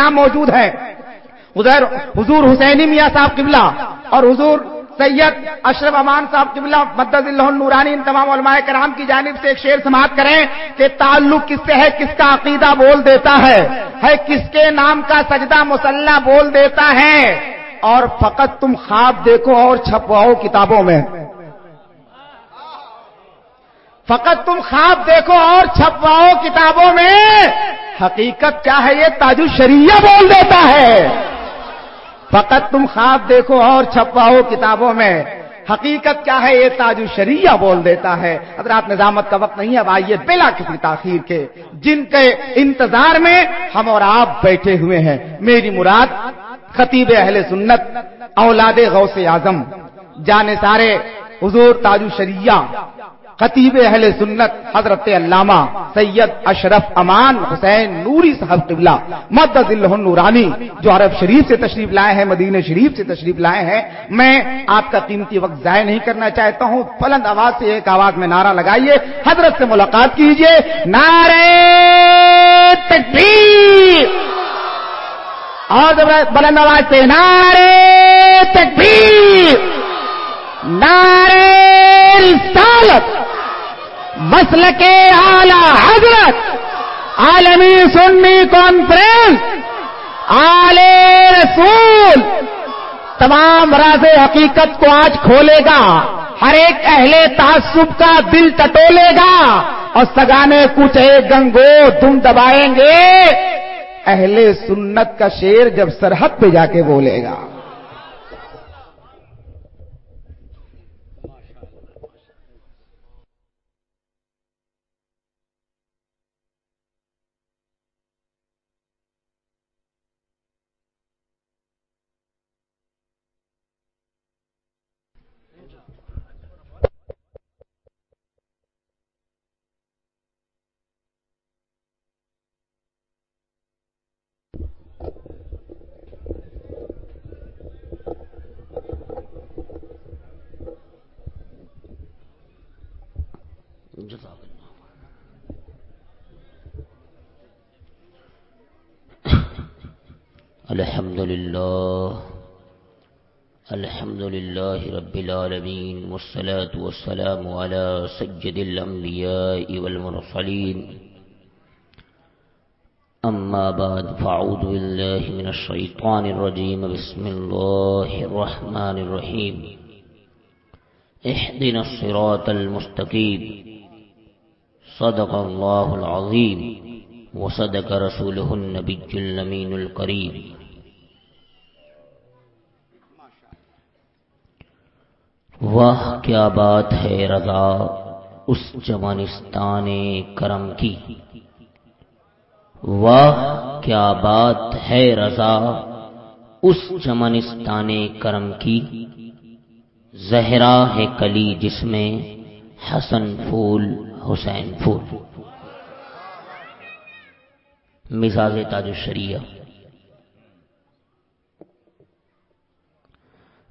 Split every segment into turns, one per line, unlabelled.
کرام موجود ہیں حضور حسینی میاں صاحب قبلہ اور حضور سید اشرف امان صاحب قبلہ مدد اللہ نورانی ان تمام علماء کرام کی جانب سے ایک شعر سماعت کریں کہ تعلق کس سے ہے، کس کا عقیدہ بول دیتا ہے۔ ہے کس کے نام کا سجدہ مسلح بول دیتا ہے۔ اور فقط تم خواب دیکھو اور چھپواؤ کتابوں میں۔ فقط تم خواب دیکھو اور چھپواؤ کتابوں میں۔ حقیقت کیا ہے؟ یہ تاج شریعہ بول دیتا ہے۔ فقط تم خواب دیکھو اور چھپواؤ کتابوں میں۔ حقیقت کیا ہے؟ یہ تاج شریعہ بول دیتا ہے۔ حضرات نظامت کا وقت نہیں اب آئیے بلا کسی تاخیر کے۔ جن کے انتظار میں ہم اور آپ بیٹھے ہوئے ہیں۔ میری مراد خطیب اہل سنت، اولاد غوث اعظم۔ جانے سارے حضور تاج شریعہ خطیب اہل سنت، حضرت علامہ سید اشرف امان حسین نوری صاحب قبلہ مدد اللہ نورانی جو عرب شریف سے تشریف لائے ہیں، مدینہ شریف سے تشریف لائے ہیں، میں آپ کا قیمتی وقت ضائع نہیں کرنا چاہتا ہوں، بلند آواز سے ایک آواز میں نعرہ لگائیے، حضرت سے ملاقات کیجیے نعرے تکبیر! اور بلند آواز سے نعرے تکبیر! نعرے رسالت مسل کے اعلی حضرت، عالمی سنی کانفرنس، آل رسول، تمام راز حقیقت کو آج کھولے گا، ہر ایک اہل تعصب کا دل ٹٹولے گا، اور سگانے کچھ ایک گنگو تم دبائیں گے، اہل سنت کا شیر جب سرحد پہ جا کے بولے گا۔
الحمد لله الحمد لله رب العالمين، والصلاة والسلام على سجد الأنبياء والمرسلين. أما بعد فعوذ بالله من الشيطان الرجيم. بسم الله الرحمن الرحيم. احدنا الصراط المستقيم. صدق الله العظيم. وصدق رسوله النبي الأمين القريب واہ، کیا بات ہے رضا، اس جمانستان کرم کی۔ واہ، کیا بات ہے رضا، اس جمانستان کرم کی۔ زہرا ہے کلی جس میں حسن پھول، حسین پھول۔ مزاج تاج الشریعہ۔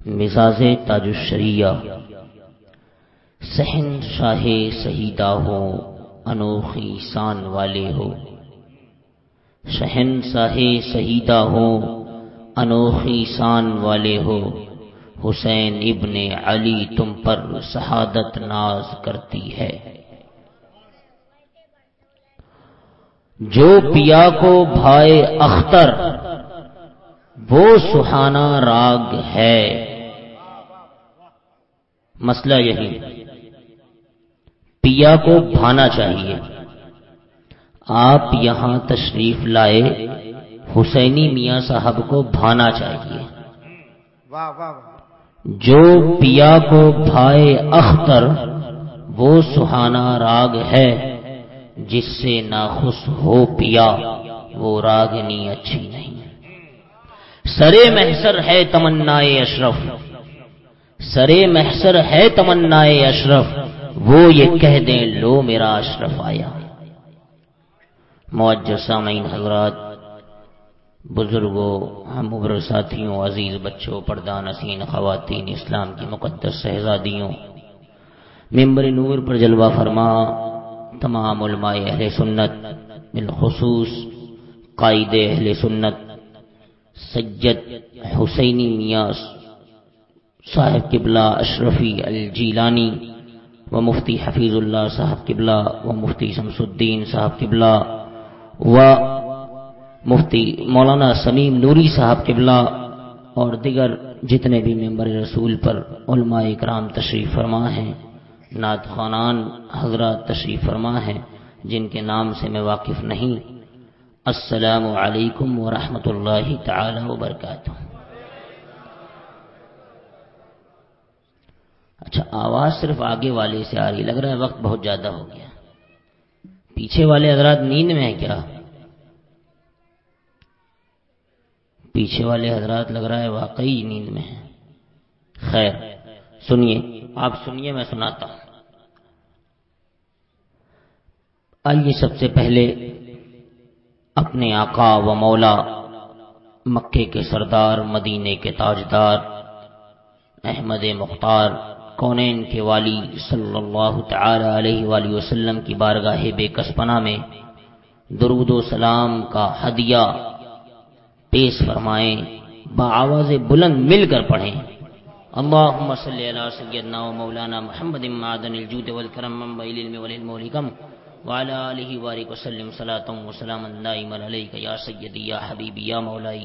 مزاج تاج الشریعہ۔ سہن شاہ سہیدہ ہو، انوکھی سان والے ہو۔ شہن شاہ سہیدہ ہو، انوکھی سان والے ہو۔ حسین ابن علی تم پر شہادت ناز کرتی ہے۔ جو پیا کو بھائے اختر، وہ سہانا راگ ہے۔ مسئلہ یہی پیا کو بھانا چاہیے۔ آپ یہاں تشریف لائے حسینی میاں صاحب کو بھانا چاہیے۔ جو پیا کو بھائے اختر وہ سہانا راگ ہے۔ جس سے ناخوش ہو پیا وہ راگنی اچھی نہیں۔ سرے محسر ہے تمنا اشرف۔ سرے محسر ہے تمنا اشرف، وہ یہ کہہ دیں، لو میرا اشرف آیا۔ معجر سامعین حضرات، بزرگوں، ہم عبر ساتھیوں، عزیز بچوں پردان حسین خواتین، اسلام کی مقدس شہزادیوں، ممبر نور پر جلوہ فرما، تمام علماء اہل سنت، بالخصوص قائد اہل سنت سید حسینی میاں صاحب قبلہ اشرفی الجیلانی و مفتی حفیظ اللہ صاحب قبلہ و مفتی شمس الدین صاحب قبلہ و مفتی مولانا سمیم نوری صاحب قبلہ اور دیگر جتنے بھی ممبر رسول پر علماء اکرام تشریف فرما ہیں، نعت خانان، حضرات تشریف فرما ہیں، جن کے نام سے میں واقف نہیں۔ السلام علیکم ورحمۃ اللہ تعالی وبرکاتہ۔ اچھا آواز صرف آگے والے سے آ رہی لگ رہا ہے وقت بہت زیادہ ہو گیا۔ پیچھے والے حضرات نیند میں ہیں کیا؟ پیچھے والے حضرات لگ رہا ہے واقعی نیند میں ہیں۔ خیر، سنیے، آپ سنیے، میں سناتا ہوں۔ آئیے سب سے پہلے اپنے آقا و مولا مکے کے سردار، مدینے کے تاجدار احمد مختار کونین کے والی صلی اللہ تعالی علیہ وآلہ وسلم کی بارگاہ بے کسپنا میں درود و سلام کا ہدیہ پیش فرمائیں بآواز بلند مل کر پڑھیں۔ اللهم صل على سيدنا ومولانا محمد معدن الجود والكرم من العلم والعلم والحكم وعلى اله وبارك وسلم صلاه وسلاما دائما عليك يا سيدي يا حبيبي يا مولاي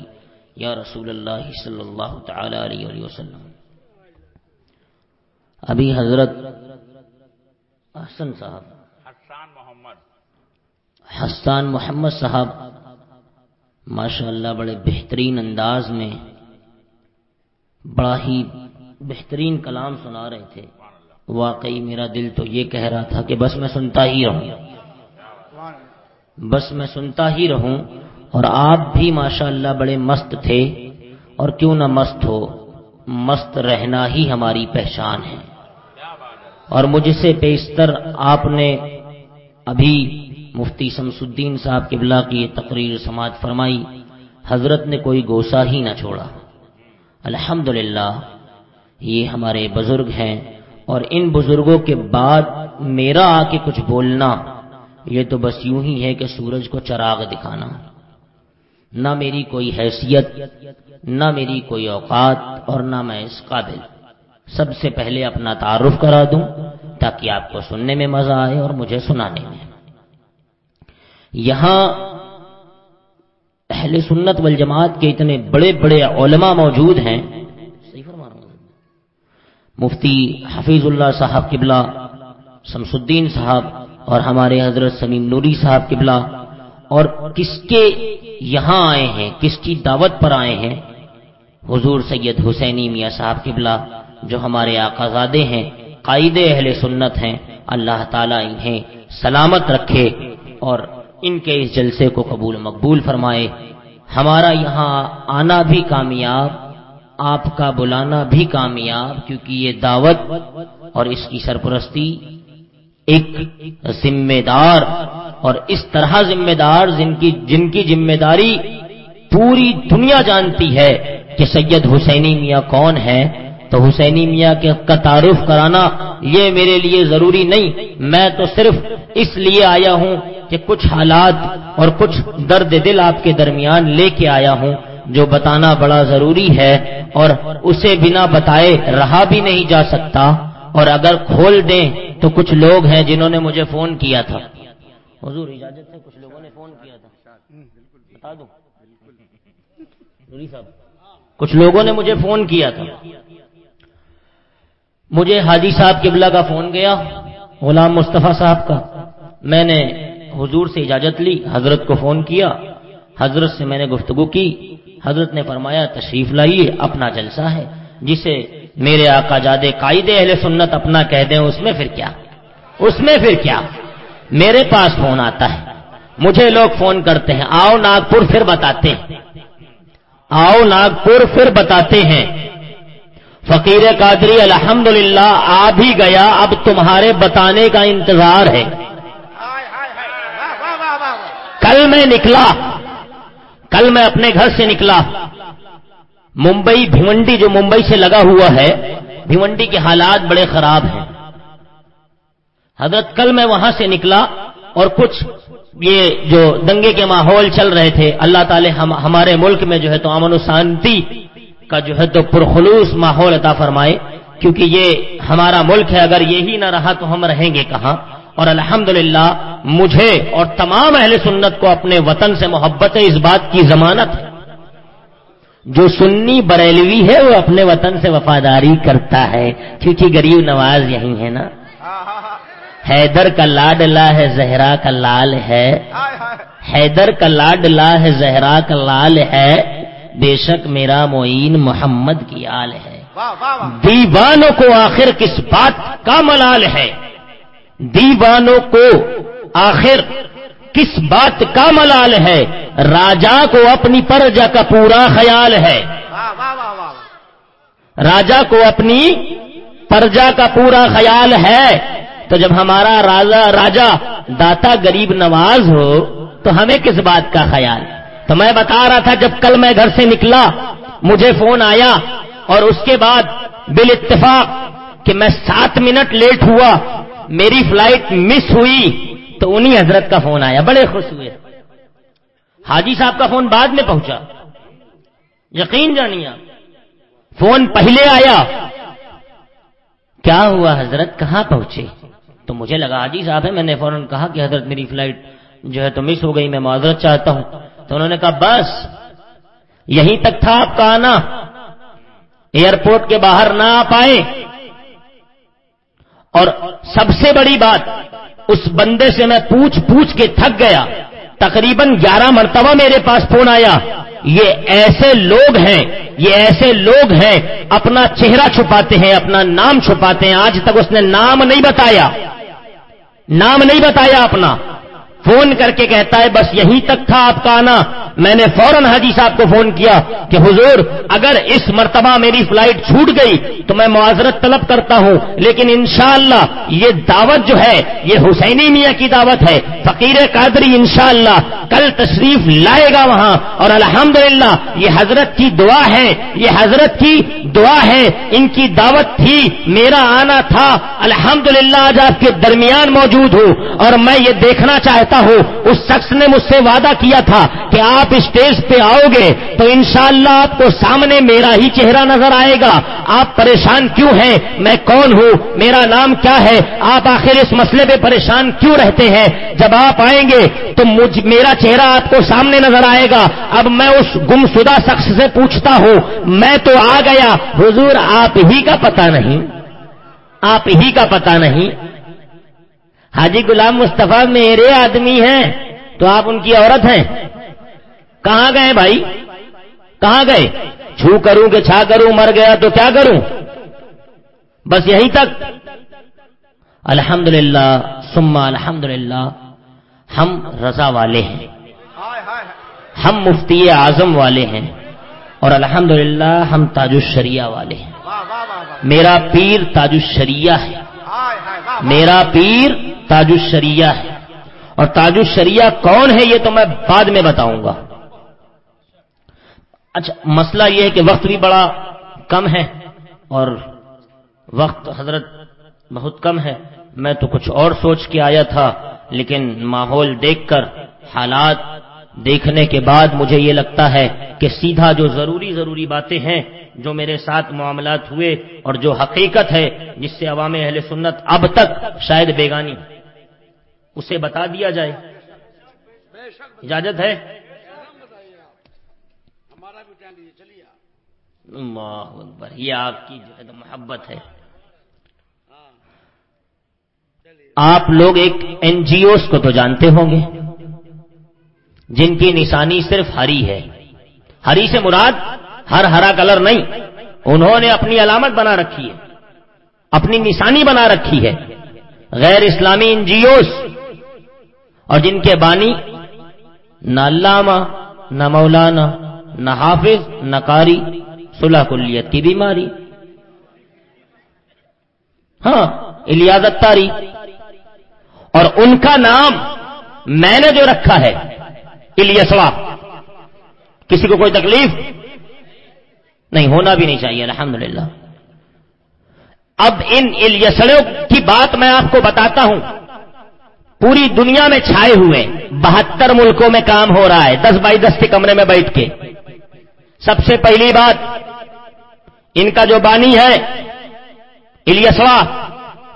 يا رسول الله صلى الله تعالى عليه وسلم۔ ابھی حضرت حسن صاحب حسان محمد۔ حسان محمد صاحب ماشاء اللہ بڑے بہترین انداز میں بڑا ہی بہترین کلام سنا رہے تھے۔ واقعی میرا دل تو یہ کہہ رہا تھا کہ بس میں سنتا ہی رہوں۔ بس میں سنتا ہی رہوں اور آپ بھی ماشاء اللہ بڑے مست تھے۔ اور کیوں نہ مست ہو مست رہنا ہی ہماری پہچان ہے۔ اور مجھ سے بیشتر آپ نے ابھی مفتی شمس الدین صاحب کے بلا کی تقریر سماج فرمائی، حضرت نے کوئی گوسا ہی نہ چھوڑا۔ الحمد یہ ہمارے بزرگ ہیں اور ان بزرگوں کے بعد میرا آ کے کچھ بولنا، یہ تو بس یوں ہی ہے کہ سورج کو چراغ دکھانا۔ نہ میری کوئی حیثیت، نہ میری کوئی اوقات اور نہ میں اس قابل۔ سب سے پہلے اپنا تعارف کرا دوں تاکہ آپ کو سننے میں مزہ آئے اور مجھے سنانے میں۔ یہاں اہل سنت والجماعت کے اتنے بڑے بڑے علماء موجود ہیں۔ مفتی حفیظ اللہ صاحب قبلہ شمس الدین صاحب اور ہمارے حضرت سمیم نوری صاحب قبلہ۔ اور کس کے یہاں آئے ہیں، کس کی دعوت پر آئے ہیں؟ حضور سید حسینی میاں صاحب قبلہ جو ہمارے آقازادے ہیں، قائد اہل سنت ہیں، اللہ تعالیٰ انہیں سلامت رکھے اور ان کے اس جلسے کو قبول مقبول فرمائے۔ ہمارا یہاں آنا بھی کامیاب، آپ کا بلانا بھی کامیاب، کیونکہ یہ دعوت اور اس کی سرپرستی ایک ذمہ دار اور اس طرح ذمہ دار جن کی جن کی ذمہ داری پوری دنیا جانتی ہے کہ سید حسینی میاں کون ہے تو حسینی میاں کے کا تعارف کرانا یہ میرے لیے ضروری نہیں۔ میں تو صرف اس لیے آیا ہوں کہ کچھ حالات اور کچھ درد دل آپ کے درمیان لے کے آیا ہوں جو بتانا بڑا ضروری ہے اور اسے بنا بتائے رہا بھی نہیں جا سکتا۔ اور اگر کھول دیں تو کچھ لوگ ہیں جنہوں نے مجھے فون کیا تھا۔ حضور اجازت ہے کچھ لوگوں نے فون کیا تھا۔ بتا دوں صاحب کچھ لوگوں نے مجھے فون کیا تھا۔ مجھے حاجی صاحب قبلہ کا فون گیا، غلام مصطفیٰ صاحب کا۔ میں نے حضور سے اجازت لی، حضرت کو فون کیا۔ حضرت سے میں نے گفتگو کی۔ حضرت نے فرمایا، تشریف لائیے، اپنا جلسہ ہے۔ جسے میرے آقا جادے قائد اہل سنت اپنا کہہ دیں، اس میں پھر کیا؟ اس میں پھر کیا؟ میرے پاس فون آتا ہے۔ مجھے لوگ فون کرتے ہیں، آؤ ناگپور پھر بتاتے ہیں۔ آؤ ناگپور پھر بتاتے ہیں۔ فقیر قادری، الحمدللہ، آ بھی گیا، اب تمہارے بتانے کا انتظار ہے۔ کل میں نکلا، کل میں اپنے گھر سے نکلا۔ ممبئی بھیونڈی جو ممبئی سے لگا ہوا ہے بھیونڈی کے حالات بڑے خراب ہیں۔ حضرت کل میں وہاں سے نکلا اور کچھ یہ جو دنگے کے ماحول چل رہے تھے، اللہ تعالی ہم ہمارے ملک میں جو ہے تو امن و شانتی کا جو ہے تو پرخلوص ماحول عطا فرمائے، کیونکہ یہ ہمارا ملک ہے، اگر یہی نہ رہا تو ہم رہیں گے کہاں؟ اور الحمدللہ، مجھے اور تمام اہل سنت کو اپنے وطن سے محبت ہے، اس بات کی ضمانت ہے۔ جو سنی بریلوی ہے، وہ اپنے وطن سے وفاداری کرتا ہے۔ کیونکہ غریب نواز یہی ہے نا۔ حیدر کا لاڈلا ہے زہرا کا لال ہے۔ حیدر کا لاڈلا ہے زہرا کا لال ہے۔ بے شک میرا معین محمد کی آل ہے۔ دیوانوں کو آخر کس بات کا ملال ہے؟ دیوانوں کو آخر کس بات کا ملال ہے؟ راجا کو اپنی پرجا کا پورا خیال ہے۔ راجا کو اپنی پرجا کا پورا خیال ہے۔ تو جب ہمارا راجا راجا داتا غریب نواز ہو تو ہمیں کس بات کا خیال تو میں بتا رہا تھا جب کل میں گھر سے نکلا، مجھے فون آیا اور اس کے بعد بال اتفاق کہ میں سات منٹ لیٹ ہوا، میری فلائٹ مس ہوئی، تو انہی حضرت کا فون آیا، بڑے خوش ہوئے۔ حاجی صاحب کا فون بعد میں پہنچا۔ یقین جانیے، فون پہلے آیا۔ کیا ہوا حضرت؟ کہاں پہنچے؟ تو مجھے لگا، حاجی صاحب ہے میں نے فوراً کہا کہ حضرت میری فلائٹ جو ہے تو مس ہو گئی، میں معذرت چاہتا ہوں۔ تو انہوں نے کہا، بس، یہیں تک تھا آپ کا آنا۔ ایئرپورٹ کے باہر نہ آ پائے۔ اور سب سے بڑی بات، اس بندے سے میں پوچھ پوچھ کے تھک گیا۔ تقریباً گیارہ مرتبہ میرے پاس فون آیا۔ یہ ایسے لوگ ہیں، یہ ایسے لوگ ہیں، اپنا چہرہ چھپاتے ہیں، اپنا نام چھپاتے ہیں۔ آج تک اس نے نام نہیں بتایا۔ نام نہیں بتایا اپنا۔ فون کر کے کہتا ہے، بس یہیں تک تھا آپ کا آنا۔ میں نے فوراً حاجی صاحب کو فون کیا کہ حضور، اگر اس مرتبہ میری فلائٹ چھوٹ گئی تو میں معذرت طلب کرتا ہوں، لیکن انشاءاللہ یہ دعوت جو ہے، یہ حسینی میاں کی دعوت ہے۔ فقیر قادری انشاءاللہ کل تشریف لائے گا وہاں۔ اور الحمدللہ، یہ حضرت کی دعا ہے، یہ حضرت کی دعا ہے۔ ان کی دعوت تھی، میرا آنا تھا۔ الحمدللہ، آج آپ کے درمیان موجود ہوں۔ اور میں یہ دیکھنا چاہتا ہوں، اس شخص نے مجھ سے وعدہ کیا تھا کہ آپ اسٹیج پہ آؤ گے تو انشاءاللہ شاء آپ کو سامنے میرا ہی چہرہ نظر آئے گا۔ آپ پریشان کیوں ہیں؟ میں کون ہوں؟ میرا نام کیا ہے؟ آپ آخر اس مسئلے پہ پریشان کیوں رہتے ہیں؟ جب آپ آئیں گے تو مجھ، میرا چہرہ آپ کو سامنے نظر آئے گا۔ اب میں اس گمشدہ شخص سے پوچھتا ہوں، میں تو آ گیا۔ حضور، آپ ہی کا پتہ نہیں۔ آپ ہی کا پتہ نہیں۔ حاجی غلام مصطفیٰ میرے آدمی ہیں، تو آپ ان کی عورت ہیں۔ کہاں گئے بھائی؟ کہاں گئے؟ چھو کروں کہ چھا کروں، مر گیا تو کیا کروں؟ بس یہیں تک۔ الحمد للہ سما الحمد للہ ہم رضا والے ہیں۔ ہم مفتی اعظم والے ہیں۔ اور الحمد للہ ہم تاج الشریعہ والے ہیں۔ میرا پیر تاج الشریعہ ہے۔ میرا پیر تاج الشریعہ ہے۔ اور تاج الشریعہ کون ہے یہ تو میں بعد میں بتاؤں گا۔ اچھا مسئلہ یہ ہے کہ وقت بھی بڑا کم ہے اور وقت حضرت بہت کم ہے۔ میں تو کچھ اور سوچ کے آیا تھا، لیکن ماحول دیکھ کر، حالات دیکھنے کے بعد مجھے یہ لگتا ہے کہ سیدھا جو ضروری ضروری باتیں ہیں جو میرے ساتھ معاملات ہوئے اور جو حقیقت ہے، جس سے عوام اہل سنت اب تک شاید بیگانی اسے بتا دیا جائے۔ اجازت ہے؟ اکبر، یہ آپ کی جو ہے محبت ہے۔ آپ لوگ ایک این جی اوز کو تو جانتے ہوں گے۔ جن کی نشانی صرف ہری ہے۔ ہری سے مراد ہر ہرا کلر نہیں، انہوں نے اپنی علامت بنا رکھی ہے۔ اپنی نشانی بنا رکھی ہے۔ غیر اسلامی این جی اوز اور جن کے بانی، نہ علامہ، نہ مولانا، نہ حافظ، نہ قاری، صلح کلیت کی بیماری۔ ہاں الیاضت تاری اور ان کا نام میں نے جو رکھا ہے الیسوا کسی کو کوئی تکلیف؟ نہیں، ہونا بھی نہیں چاہیے، الحمدللہ۔ اب ان الیسڑوں کی بات میں آپ کو بتاتا ہوں۔ پوری دنیا میں چھائے ہوئے بہتر ملکوں میں کام ہو رہا ہے۔ دس بائی دس کے کمرے میں بیٹھ کے۔ سب سے پہلی بات، ان کا جو بانی ہے، الیسوا،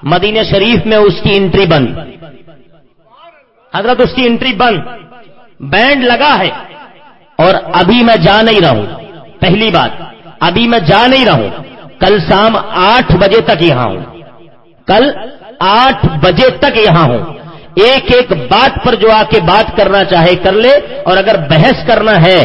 مدینہ شریف میں اس کی انٹری بند۔ حضرت اس کی انٹری بند۔ بینڈ لگا ہے۔ اور ابھی میں جا نہیں رہا ہوں۔ پہلی بات، ابھی میں جا نہیں رہا ہوں۔ کل شام آٹھ بجے تک یہاں ہوں۔ کل آٹھ بجے تک یہاں ہوں۔ ایک ایک بات پر جو آ کے بات کرنا چاہے کر لے اور اگر بحث کرنا ہے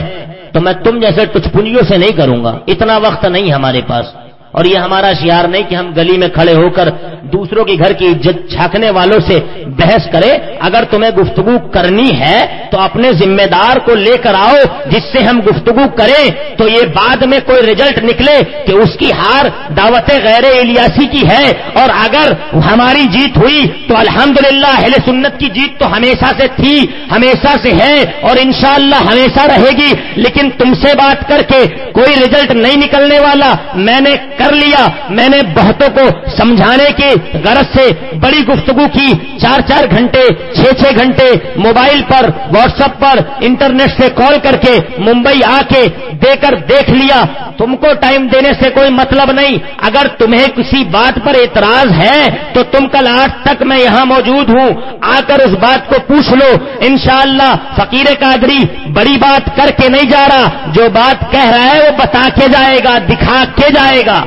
تو میں تم جیسے کچھ سے نہیں کروں گا اتنا وقت نہیں ہمارے پاس اور یہ ہمارا شیار نہیں کہ ہم گلی میں کھڑے ہو کر دوسروں کی گھر کی عزت چھاکنے والوں سے بحث کرے اگر تمہیں گفتگو کرنی ہے تو اپنے ذمہ دار کو لے کر آؤ جس سے ہم گفتگو کریں تو یہ بعد میں کوئی ریزلٹ نکلے کہ اس کی ہار دعوت غیر الیاسی کی ہے اور اگر ہماری جیت ہوئی تو الحمدللہ اہل سنت کی جیت تو ہمیشہ سے تھی، ہمیشہ سے ہے اور انشاءاللہ ہمیشہ رہے گی۔ لیکن تم سے بات کر کے کوئی ریزلٹ نہیں نکلنے والا، میں نے کر لیا، میں نے بہتوں کو سمجھانے کی غرض سے بڑی گفتگو کی، چار چار گھنٹے، چھ چھ گھنٹے موبائل پر، واٹس ایپ پر، انٹرنیٹ سے کال کر کے ممبئی آ کے دے کر دیکھ لیا۔ تم کو ٹائم دینے سے کوئی مطلب نہیں۔ اگر تمہیں کسی بات پر اعتراض ہے، تو تم کل آٹھ تک میں یہاں موجود ہوں۔ آ کر اس بات کو پوچھ لو۔ انشاءاللہ فقیر قادری بڑی بات کر کے نہیں جا رہا۔ جو بات کہہ رہا ہے، وہ بتا کے جائے گا، دکھا کے جائے گا۔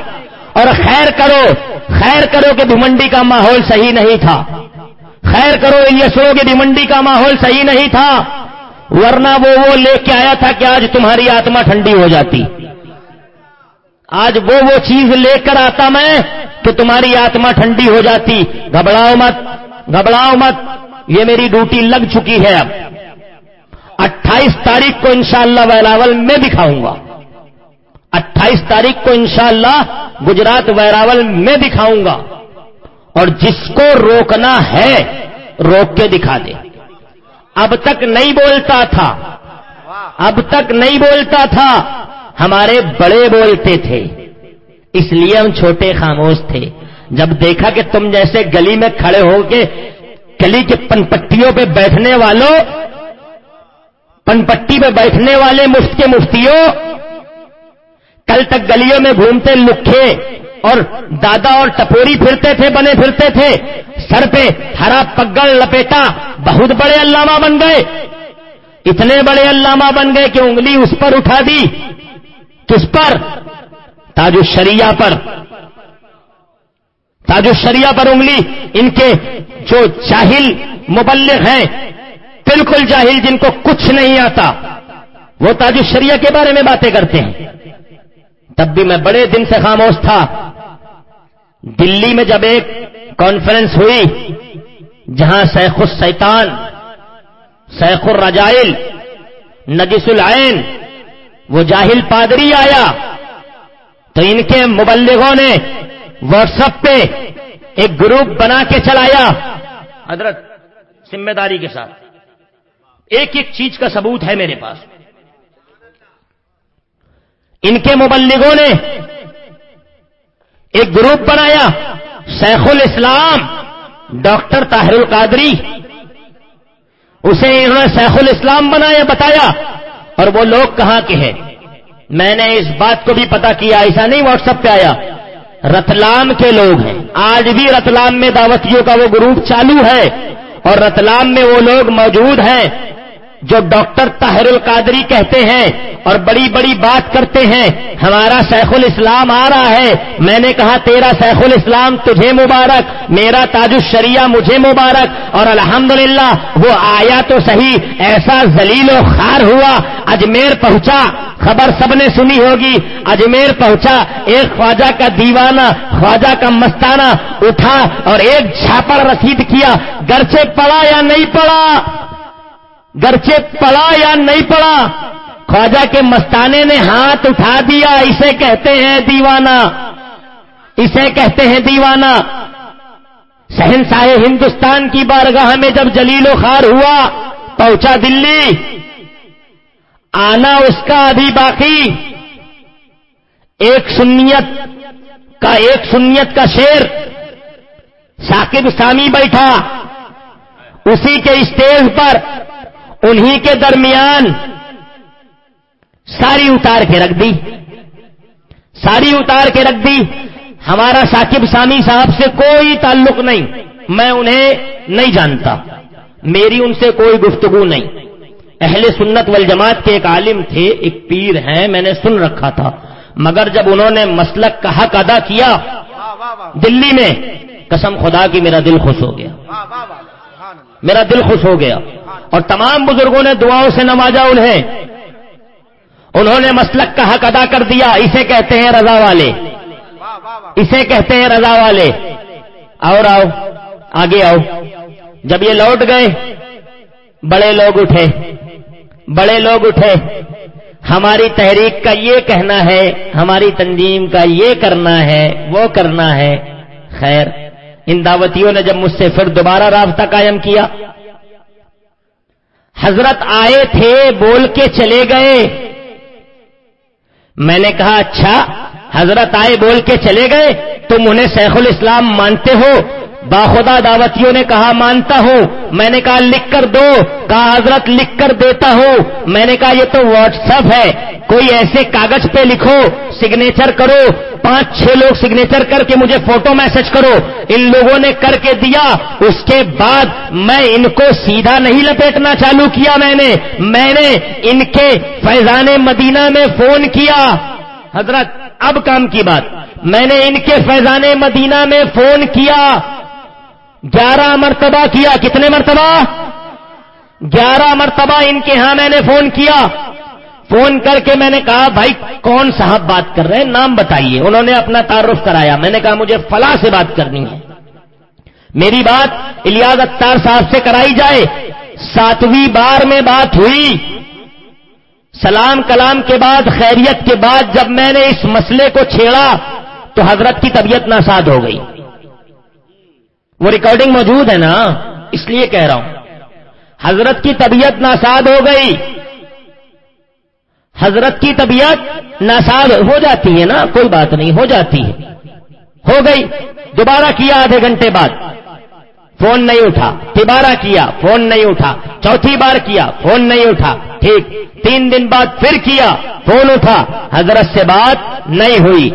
اور خیر کرو خیر کرو کہ بھمنڈی کا ماحول صحیح نہیں تھا۔ خیر کرو یسرو کے بھمنڈی کا ماحول صحیح نہیں تھا۔ ورنہ وہ وہ لے کے آیا تھا کہ آج تمہاری آتما ٹھنڈی ہو جاتی۔ آج وہ وہ چیز لے کر آتا میں کہ تمہاری آتما ٹھنڈی ہو جاتی۔ گھبراؤ مت گھبراؤ مت، یہ میری ڈیوٹی لگ چکی ہے اب۔ اٹھائیس تاریخ کو انشاءاللہ ویلاول میں دکھاؤں گا۔ اٹھائیس تاریخ کو انشاءاللہ گجرات ویراول میں دکھاؤں گا اور جس کو روکنا ہے روک کے دکھا دے۔ اب تک نہیں بولتا تھا۔ اب تک نہیں بولتا تھا۔ ہمارے بڑے بولتے تھے۔ اس لیے ہم چھوٹے خاموش تھے۔ جب دیکھا کہ تم جیسے گلی میں کھڑے ہو کے گلی کے پن پٹیوں پہ بیٹھنے والوں پن پٹی پہ بیٹھنے والے مفت کے مفتیوں کل تک گلیوں میں گھومتے لکھے اور دادا اور ٹپوری پھرتے تھے، بنے پھرتے تھے۔ سر پہ ہرا پگڑ لپیٹا، بہت بڑے علامہ بن گئے۔ اتنے بڑے علامہ بن گئے کہ انگلی اس پر اٹھا دی۔ کس پر؟ تاج الشریعہ پر۔ تاج الشریعہ پر انگلی۔ ان کے جو جاہل مبلغ ہیں، بالکل جاہل جن کو کچھ نہیں آتا۔ وہ تاج الشریعہ کے بارے میں باتیں کرتے ہیں۔ تب بھی میں بڑے دن سے خاموش تھا۔ دلی میں جب ایک کانفرنس ہوئی، جہاں سیخ السیطان سیخ الرجائل، نجس العین، وہ جاہل پادری آیا۔ تو ان کے مبلغوں نے واٹس ایپ پہ ایک گروپ بنا کے چلایا۔ حضرت، ذمہ داری کے ساتھ۔ ایک ایک چیز کا ثبوت ہے میرے پاس۔ ان کے مبلغوں نے ایک گروپ بنایا، شیخ الاسلام، ڈاکٹر طاہر القادری۔ اسے انہوں نے شیخ الاسلام بنایا، بتایا، اور وہ لوگ کہاں کے ہیں؟ میں نے اس بات کو بھی پتا کیا ایسا نہیں واٹس ایپ پہ آیا۔ رتلام کے لوگ ہیں۔ آج بھی رتلام میں دعوتیوں کا وہ گروپ چالو ہے، اور رتلام میں وہ لوگ موجود ہیں۔ جو ڈاکٹر طاہر القادری کہتے ہیں اور بڑی بڑی بات کرتے ہیں، ہمارا شیخ الاسلام آ رہا ہے۔ میں نے کہا، تیرا شیخ الاسلام تجھے مبارک، میرا تاج الشریعہ مجھے مبارک۔ اور الحمدللہ، وہ آیا تو صحیح، ایسا ذلیل و خار ہوا۔ اجمیر پہنچا، خبر سب نے سنی ہوگی۔ اجمیر پہنچا، ایک خواجہ کا دیوانہ، خواجہ کا مستانہ اٹھا اور ایک چھاپڑ رسید کیا۔ گھر سے پڑا یا نہیں پڑا؟ گرچہ پڑا یا نہیں پڑا، خواجہ کے مستانے نے ہاتھ اٹھا دیا، اسے کہتے ہیں دیوانہ، اسے کہتے ہیں دیوانہ۔ سہنساہ ہندوستان کی بارگاہ میں جب جلیل و خار ہوا، پہنچا دلی۔ آنا اس کا ابھی باقی۔ ایک سنیت کا، ایک سنیت کا شیر۔ ثاقب سامی بیٹھا۔ اسی کے اسٹیج پر انہی کے درمیان ساری اتار کے رکھ دی۔ ساری اتار کے رکھ دی۔ ہمارا ثاقب سامی صاحب سے کوئی تعلق نہیں۔ میں انہیں نہیں جانتا۔ میری ان سے کوئی گفتگو نہیں۔ اہل سنت والجماعت کے ایک عالم تھے، ایک پیر ہیں، میں نے سن رکھا تھا۔ مگر جب انہوں نے مسلک کا حق ادا کیا، دلی میں قسم خدا کی میرا دل خوش ہو گیا۔ میرا دل خوش ہو گیا۔ اور تمام بزرگوں نے دعاؤں سے نوازا انہیں۔ انہوں نے مسلک کا حق ادا کر دیا، اسے کہتے ہیں رضا والے۔ اسے کہتے ہیں رضا والے۔ اور آؤ، آگے آؤ۔ جب یہ لوٹ گئے، بڑے لوگ اٹھے۔ بڑے لوگ اٹھے۔ ہماری تحریک کا یہ کہنا ہے، ہماری تنظیم کا یہ کرنا ہے، وہ کرنا ہے۔ خیر، ان دعوتیوں نے جب مجھ سے پھر دوبارہ رابطہ قائم کیا۔ حضرت آئے تھے، بول کے چلے گئے۔ میں نے کہا اچھا حضرت آئے بول کے چلے گئے، تم انہیں شیخ الاسلام مانتے ہو؟ باخدا دعوتیوں نے کہا، مانتا ہوں۔ میں نے کہا، لکھ کر دو۔ کہا، حضرت، لکھ کر دیتا ہوں۔ میں نے کہا، یہ تو واٹس ایپ ہے۔ کوئی ایسے کاغذ پہ لکھو سگنیچر کرو۔ پانچ، چھ لوگ سگنیچر کر کے مجھے فوٹو میسج کرو۔ ان لوگوں نے کر کے دیا۔ اس کے بعد میں ان کو سیدھا نہیں لپیٹنا چالو کیا میں نے۔ میں نے ان کے فیضان مدینہ میں فون کیا۔ حضرت، اب کام کی بات۔ میں نے ان کے فیضان مدینہ میں فون کیا۔ گیارہ مرتبہ کیا؟ کتنے مرتبہ؟ گیارہ مرتبہ ان کے ہاں میں نے فون کیا۔ فون کر کے میں نے کہا، بھائی کون صاحب بات کر رہے ہیں؟ نام بتائیے۔ انہوں نے اپنا تعارف کرایا۔ میں نے کہا، مجھے فلاں سے بات کرنی ہے۔ میری بات الیاز اختار صاحب سے کرائی جائے۔ ساتویں بار میں بات ہوئی۔ سلام کلام کے بعد، خیریت کے بعد جب میں نے اس مسئلے کو چھیڑا تو حضرت کی طبیعت ناساد ہو گئی۔ وہ ریکارڈنگ موجود ہے نا، اس لیے کہہ رہا ہوں۔ حضرت کی طبیعت ناساد ہو گئی۔ حضرت کی طبیعت ناساد ہو جاتی ہے نا، کوئی بات نہیں، ہو جاتی ہے۔ ہو گئی۔ دوبارہ کیا آدھے گھنٹے بعد؟ فون نہیں اٹھا۔ دوبارہ کیا؟ فون نہیں اٹھا۔ چوتھی بار کیا؟ فون نہیں اٹھا۔ ٹھیک۔ تین دن بعد پھر کیا؟ فون اٹھا۔ حضرت سے بات نہیں ہوئی۔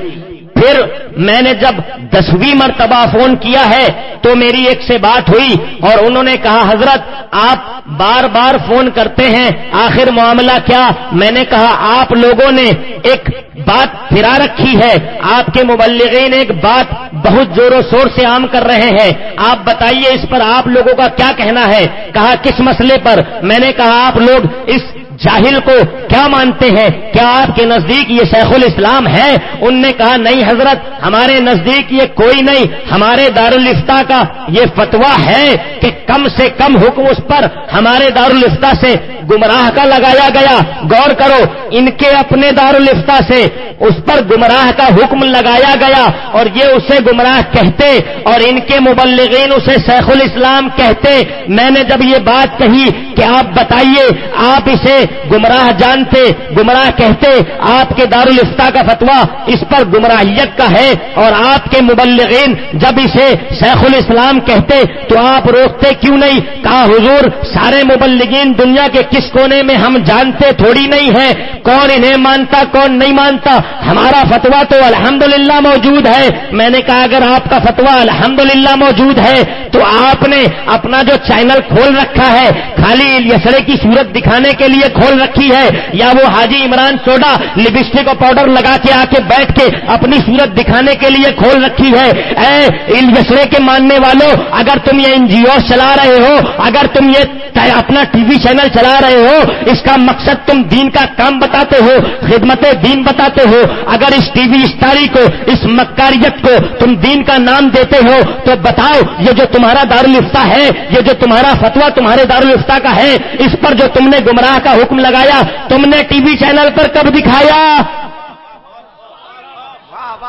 پھر میں نے جب دسویں مرتبہ فون کیا ہے تو میری ایک سے بات ہوئی اور انہوں نے کہا، حضرت، آپ بار بار فون کرتے ہیں، آخر معاملہ کیا؟ میں نے کہا، آپ لوگوں نے ایک بات پھرا رکھی ہے، آپ کے مبلغین ایک بات بہت زور و شور سے عام کر رہے ہیں۔ آپ بتائیے، اس پر آپ لوگوں کا کیا کہنا ہے؟ کہا، کس مسئلے پر؟ میں نے کہا، آپ لوگ اس جاہل کو کیا مانتے ہیں؟ کیا آپ کے نزدیک یہ شیخ الاسلام ہے؟ ان نے کہا، نہیں حضرت، ہمارے نزدیک یہ کوئی نہیں۔ ہمارے دارالفتا کا یہ فتوا ہے کہ کم سے کم حکم اس پر ہمارے دارالفتا سے گمراہ کا لگایا گیا۔ غور کرو، ان کے اپنے دارالفتا سے اس پر گمراہ کا حکم لگایا گیا اور یہ اسے گمراہ کہتے اور ان کے مبلغین اسے شیخ الاسلام کہتے۔ میں نے جب یہ بات کہی کہ آپ بتائیے، آپ اسے گمراہ جانتے، گمراہ کہتے، آپ کے دارالفتا کا فتوا اس پر گمراہیت کا ہے اور آپ کے مبلغین جب اسے شیخ الاسلام کہتے تو آپ روکتے کیوں نہیں؟ کہا، حضور، سارے مبلغین دنیا کے کس کونے میں ہم جانتے تھوڑی نہیں ہے کون انہیں مانتا، کون نہیں مانتا؟ ہمارا فتوا تو الحمدللہ موجود ہے۔ میں نے کہا، اگر آپ کا فتوا الحمدللہ موجود ہے تو آپ نے اپنا جو چینل کھول رکھا ہے، خالی یسڑے کی صورت دکھانے کے لیے کھول رکھی ہے یا وہ حاجی عمران سوڈا لپسٹک اور پاؤڈر لگا کے آ کے بیٹھ کے اپنی صورت دکھانے کے لیے کھول رکھی ہے۔ اے ان کے ماننے والوں اگر تم یہ این جی او چلا رہے ہو، اگر تم یہ اپنا ٹی وی چینل چلا رہے ہو، اس کا مقصد تم دین کا کام بتاتے ہو خدمت دین بتاتے ہو۔ اگر اس ٹی وی اسٹاری کو، اس مکاریت کو تم دین کا نام دیتے ہو، تو بتاؤ، یہ جو تمہارا دارالفتا ہے، یہ جو تمہارا فتوا تمہارے دارالفتا کا ہے، اس پر جو تم نے گمراہ کا حکم لگایا تم نے ٹی وی چینل پر کب دکھایا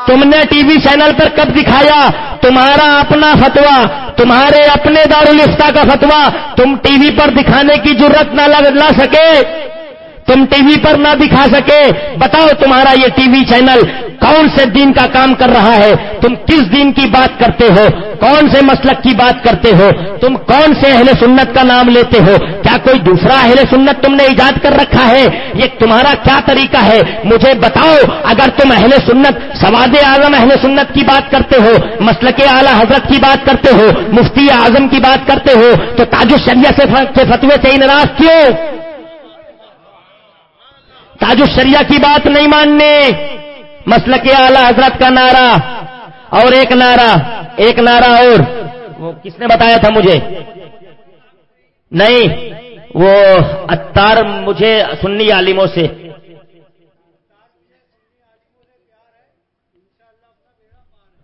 تم نے ٹی وی چینل پر کب دکھایا تمہارا اپنا فتوا تمہارے اپنے دارالفتہ کا فتوا تم ٹی وی پر دکھانے کی ضرورت نہ لا سکے۔ تم ٹی وی پر نہ دکھا سکے۔ بتاؤ تمہارا یہ ٹی وی چینل کون سے دین کا کام کر رہا ہے؟ تم کس دین کی بات کرتے ہو؟ کون سے مسلک کی بات کرتے ہو؟ تم کون سے اہل سنت کا نام لیتے ہو؟ کیا کوئی دوسرا اہل سنت تم نے ایجاد کر رکھا ہے؟ یہ تمہارا کیا طریقہ ہے؟ مجھے بتاؤ، اگر تم اہل سنت، سواد اعظم اہل سنت کی بات کرتے ہو، مسلک اعلی حضرت کی بات کرتے ہو، مفتی اعظم کی بات کرتے ہو، تو تاج الشریعہ سے فتوے سے ناراض کیوں؟ تاج الشریعہ کی بات نہیں ماننے۔ مسلک اعلی حضرت کا نعرہ اور ایک نعرہ ایک نعرہ اور۔ وہ کس نے بتایا تھا مجھے؟ نہیں، وہ اتار مجھے سنی عالموں سے۔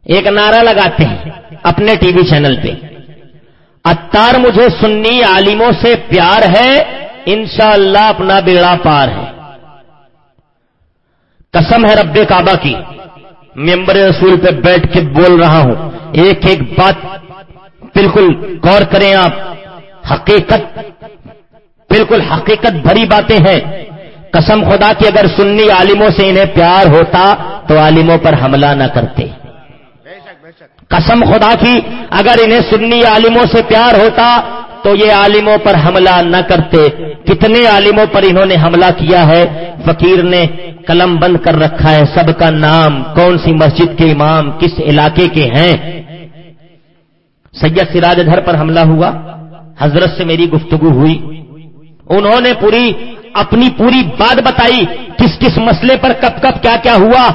ایک نعرہ لگاتے ہیں اپنے ٹی وی چینل پہ۔ اتار مجھے سنی عالموں سے پیار ہے، انشاءاللہ اللہ اپنا بیڑا پار ہے۔ قسم ہے رب کعبہ کی۔ ممبر رسول پہ بیٹھ کے بول رہا ہوں۔ ایک ایک بات بالکل غور کریں آپ۔ حقیقت، بالکل حقیقت بھری باتیں ہیں۔ قسم خدا کی اگر سنی عالموں سے انہیں پیار ہوتا تو عالموں پر حملہ نہ کرتے۔ قسم خدا کی اگر انہیں سنی عالموں سے پیار ہوتا تو یہ عالموں پر حملہ نہ کرتے۔ کتنے عالموں پر انہوں نے حملہ کیا ہے، فقیر نے قلم بند کر رکھا ہے، سب کا نام، کون سی مسجد کے امام، کس علاقے کے ہیں؟ سید سراج دھر پر حملہ ہوا، حضرت سے میری گفتگو ہوئی۔ انہوں نے پوری، اپنی پوری بات بتائی، کس کس مسئلے پر کب کب کیا کیا ہوا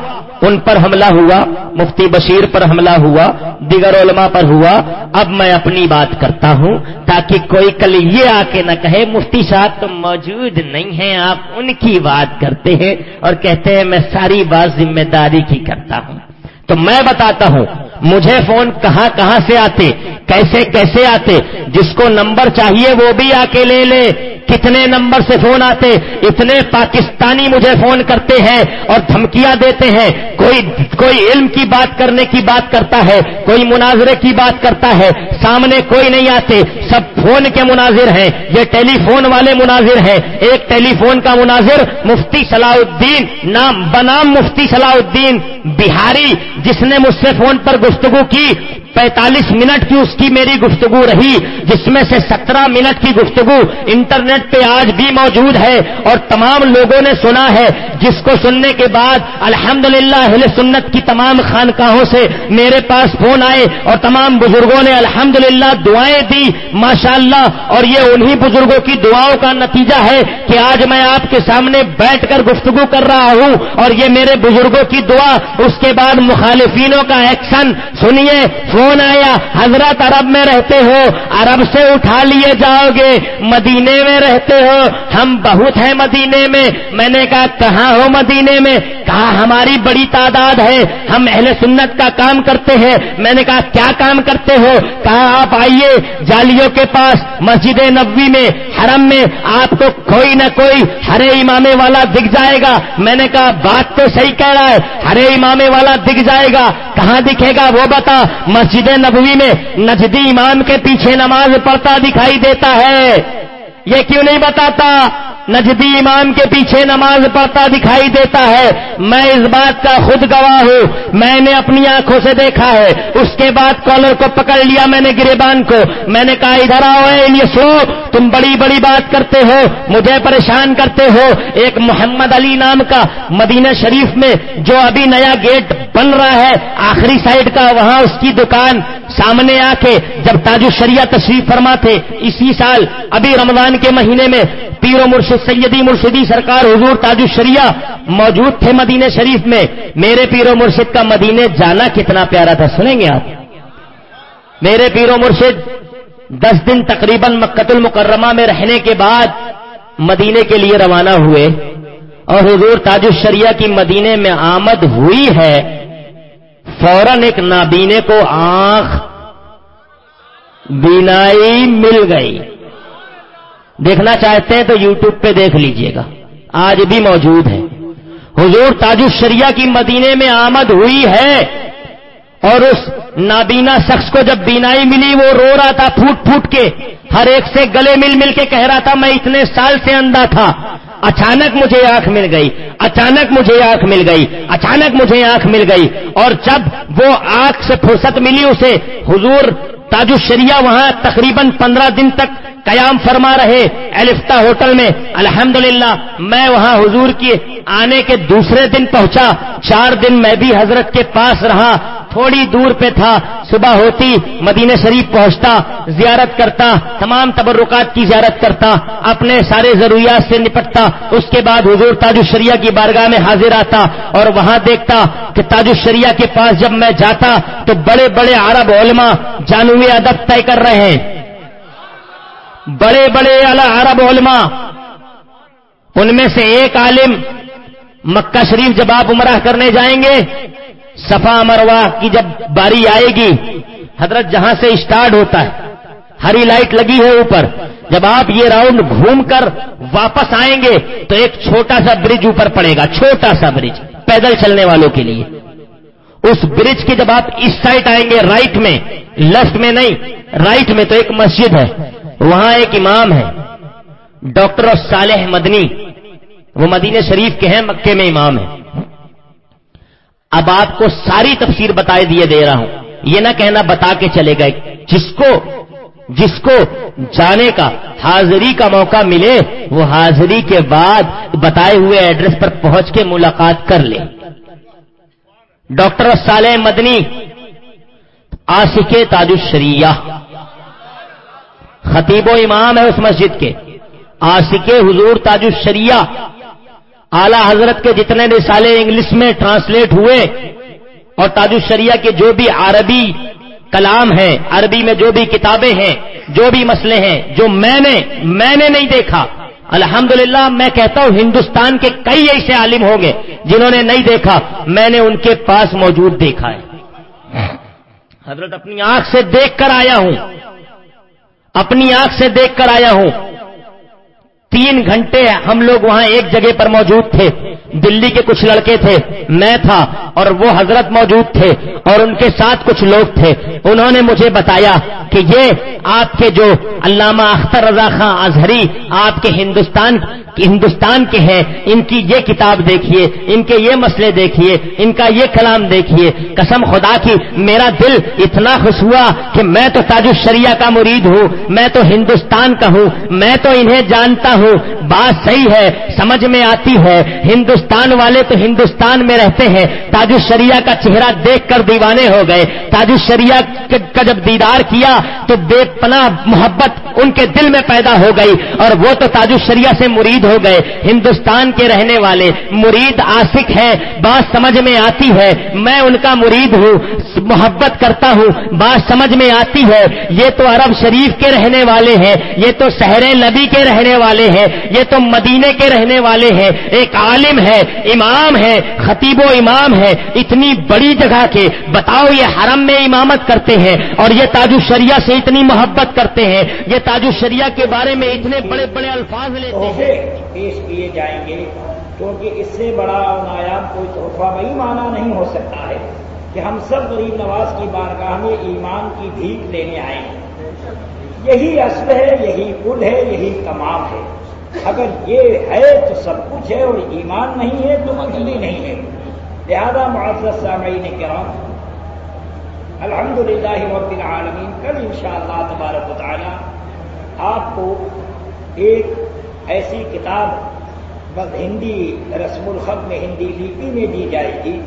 ان پر حملہ ہوا، مفتی بشیر پر حملہ ہوا، دیگر علماء پر ہوا۔ اب میں اپنی بات کرتا ہوں تاکہ کوئی کل یہ آ کے نہ کہے، مفتی صاحب تو موجود نہیں ہیں، آپ ان کی بات کرتے ہیں اور کہتے ہیں میں ساری بات ذمہ داری کی کرتا ہوں۔ تو میں بتاتا ہوں مجھے فون کہاں کہاں سے آتے؟ کیسے کیسے آتے؟ جس کو نمبر چاہیے وہ بھی آ کے لے لے۔ کتنے نمبر سے فون آتے؟ اتنے پاکستانی مجھے فون کرتے ہیں اور دھمکیاں دیتے ہیں۔ کوئی کوئی علم کی بات کرنے کی بات کرتا ہے، کوئی مناظرے کی بات کرتا ہے، سامنے کوئی نہیں آتے۔ سب فون کے مناظر ہیں۔ یہ ٹیلی فون والے مناظر ہیں۔ ایک ٹیلی فون کا مناظر مفتی صلاح الدین، نام بنام مفتی صلاح الدین، بہاری، جس نے مجھ سے فون پر گفتگو کی پینتالیس منٹ کی اس کی میری گفتگو رہی، جس میں سے سترہ منٹ کی گفتگو انٹرنیٹ پہ آج بھی موجود ہے اور تمام لوگوں نے سنا ہے، جس کو سننے کے بعد الحمد للہ سنت کی تمام خانقاہوں سے میرے پاس فون آئے اور تمام بزرگوں نے الحمد دعائیں دی ماشاء اللہ اور یہ انہی بزرگوں کی دعاؤں کا نتیجہ ہے کہ آج میں آپ کے سامنے بیٹھ کر گفتگو کر رہا ہوں اور یہ میرے بزرگوں کی دعا، اس کے بعد مخالفینوں کا ایکشن، سنیے، فون کون آیا؟ حضرت عرب میں رہتے ہو، عرب سے اٹھا لیے جاؤ گے، مدینے میں رہتے ہو۔ ہم بہت ہیں مدینے میں۔ میں نے کہا، کہاں ہو مدینے میں؟ کہا، ہماری بڑی تعداد ہے۔ ہم اہل سنت کا کام کرتے ہیں۔ میں نے کہا، کیا کام کرتے ہو؟ کہا، آپ آئیے جالیوں کے پاس، مسجد نبوی میں، حرم میں۔ آپ کو کوئی نہ کوئی ہرے امامے والا دکھ جائے گا۔ میں نے کہا، بات تو صحیح کہہ رہا ہے۔ ہرے امامے والا دکھ جائے گا۔ کہاں دکھے گا؟ وہ بتا۔ مسجد مسجد نبوی میں نجدی امام کے پیچھے نماز پڑھتا دکھائی دیتا ہے۔ یہ کیوں نہیں بتاتا؟ نجدی امام کے پیچھے نماز پڑھتا دکھائی دیتا ہے۔ میں اس بات کا خود گواہ ہوں۔ میں نے اپنی آنکھوں سے دیکھا ہے۔ اس کے بعد کالر کو پکڑ لیا میں نے گریبان کو۔ میں نے کہا، ادھر آؤ یہ سو تم بڑی بڑی بات کرتے ہو، مجھے پریشان کرتے ہو۔ ایک محمد علی نام کا مدینہ شریف میں جو ابھی نیا گیٹ بن رہا ہے، آخری سائڈ کا، وہاں اس کی دکان سامنے آ کے جب تاج الشریعہ تشریف فرما تھے اسی سال، ابھی رمضان کے مہینے میں پیرو مرشد سیدی مرشدی سرکار حضور تاج الشریعہ موجود تھے مدینہ شریف میں، میرے پیرو مرشد کا مدینے جانا کتنا پیارا تھا، سنیں گے آپ؟ میرے پیرو مرشد، دس دن تقریباً مکت المکرمہ میں رہنے کے بعد مدینے کے لیے روانہ ہوئے اور حضور تاج الشریعہ کی مدینے میں آمد ہوئی ہے۔ فوراً ایک نابینے کو آنکھ بینائی مل گئی۔ دیکھنا چاہتے ہیں تو یوٹیوب پہ دیکھ لیجیے گا۔ آج بھی موجود ہے حضور تاج الشریعہ کی مدینے میں آمد ہوئی ہے اور اس نابینا شخص کو جب بینائی ملی، وہ رو رہا تھا پھوٹ پھوٹ کے۔ ہر ایک سے گلے مل مل کے کہہ رہا تھا، میں اتنے سال سے اندھا تھا۔ اچانک مجھے آنکھ مل گئی، اچانک مجھے آنکھ مل گئی، اچانک مجھے آنکھ مل گئی۔ اور جب وہ آنکھ سے فرصت ملی اسے، حضور تاج الشریعہ وہاں تقریباً پندرہ دن تک قیام فرما رہے الفتا ہوٹل میں، الحمدللہ، میں وہاں حضور کی آنے کے دوسرے دن پہنچا۔ چار دن میں بھی حضرت کے پاس رہا۔ تھوڑی دور پہ تھا۔ صبح ہوتی مدینہ شریف پہنچتا، زیارت کرتا، تمام تبرکات کی زیارت کرتا، اپنے سارے ضروریات سے نپٹتا۔ اس کے بعد حضور تاج الشریعہ کی بارگاہ میں حاضر آتا اور وہاں دیکھتا کہ تاج الشریعہ کے پاس جب میں جاتا تو بڑے بڑے عرب علماء جانوی ادب طے کر رہے ہیں۔ بڑے بڑے عرب علماء، ان میں سے ایک عالم مکہ شریف جب آپ عمرہ کرنے جائیں گے، صفا مروا کی جب باری آئے گی، حضرت جہاں سے اسٹارٹ ہوتا ہے، ہری لائٹ لگی ہے اوپر، جب آپ یہ راؤنڈ گھوم کر واپس آئیں گے، تو ایک چھوٹا سا برج اوپر پڑے گا، چھوٹا سا برج، پیدل چلنے والوں کے لیے۔ اس برج کے جب آپ اس سائڈ آئیں گے رائٹ میں لیفٹ میں نہیں رائٹ میں تو ایک مسجد ہے۔ وہاں ایک امام ہے، ڈاکٹر صالح مدنی۔ وہ مدینہ شریف کے ہیں مکے میں امام ہے اب آپ کو ساری تفسیر بتائے دیے دے رہا ہوں۔ یہ نہ کہنا بتا کے چلے گئے، جس کو جس کو جانے کا، حاضری کا موقع ملے، وہ حاضری کے بعد بتائے ہوئے ایڈریس پر پہنچ کے ملاقات کر لے۔ ڈاکٹر صالح مدنی آصف تاج الشریعہ۔ خطیب و امام ہے اس مسجد کے۔ آصق حضور تاج الشریعہ۔ اعلی حضرت کے جتنے رسالے انگلش میں ٹرانسلیٹ ہوئے، اور تاج الشریعہ کے جو بھی عربی کلام ہیں، عربی میں جو بھی کتابیں ہیں، جو بھی مسئلے ہیں، جو میں نے میں نے نہیں دیکھا۔ الحمدللہ، میں کہتا ہوں ہندوستان کے کئی ایسے عالم ہوں گے جنہوں نے نہیں دیکھا، میں نے ان کے پاس موجود دیکھا ہے۔ حضرت اپنی آنکھ سے دیکھ کر آیا ہوں۔ اپنی آنکھ سے دیکھ کر آیا ہوں۔ تین گھنٹے ہم لوگ وہاں ایک جگہ پر موجود تھے۔ دلی کے کچھ لڑکے تھے، میں تھا اور وہ حضرت موجود تھے اور ان کے ساتھ کچھ لوگ تھے۔ انہوں نے مجھے بتایا کہ یہ آپ کے جو علامہ اختر رضا خان اظہری آپ کے ہندوستان ہندوستان کے ہیں۔ ان کی یہ کتاب دیکھیے، ان کے یہ مسئلے دیکھیے، ان کا یہ کلام دیکھیے۔ قسم خدا کی، میرا دل اتنا خوش ہوا کہ میں تو تاج الشریعہ کا مرید ہوں، میں تو ہندوستان کا ہوں، میں تو انہیں جانتا ہوں بات صحیح ہے، سمجھ میں آتی ہے۔ ہندوستان والے تو ہندوستان میں رہتے ہیں۔ تاج الشریعہ کا چہرہ دیکھ کر دیوانے ہو گئے۔ تاج الشریعہ کا جب دیدار کیا تو بے پناہ محبت ان کے دل میں پیدا ہو گئی اور وہ تو تاج الشریعہ سے مرید ہو گئے۔ ہندوستان کے رہنے والے مرید آسک ہے بات سمجھ میں آتی ہے۔ میں ان کا مرید ہوں، محبت کرتا ہوں۔ بات سمجھ میں آتی ہے۔ یہ تو عرب شریف کے رہنے والے ہیں، یہ تو شہر نبی کے رہنے والے ہیں۔ یہ تو مدینے کے رہنے والے ہیں۔ ایک عالم ہے، امام ہے، خطیب و امام ہے۔ اتنی بڑی جگہ کے، بتاؤ یہ حرم میں امامت کرتے ہیں اور یہ تاج الشریعہ سے اتنی محبت کرتے ہیں۔ یہ تاج الشریعہ کے بارے میں اتنے بڑے بڑے الفاظ لیتے ہیں۔
پیش کیے جائیں گے، کیونکہ اس سے بڑا نایاب کوئی تحفہ وہی مانا نہیں ہو سکتا ہے کہ ہم سب غریب نواز کی بارگاہ میں ایمان کی بھیک لینے آئے ہیں۔ یہی اصل ہے، یہی پل ہے، یہی تمام ہے۔ اگر یہ ہے تو سب کچھ ہے اور ایمان نہیں ہے تو کچھ نہیں ہے۔ لہذا معذرت سامعین کرام الحمد للہ رب العالمین، کل انشاءاللہ تبارک و تعالی آپ کو ایک ایسی کتاب بس ہندی رسم الخط میں، ہندی لپی میں دی جائے گی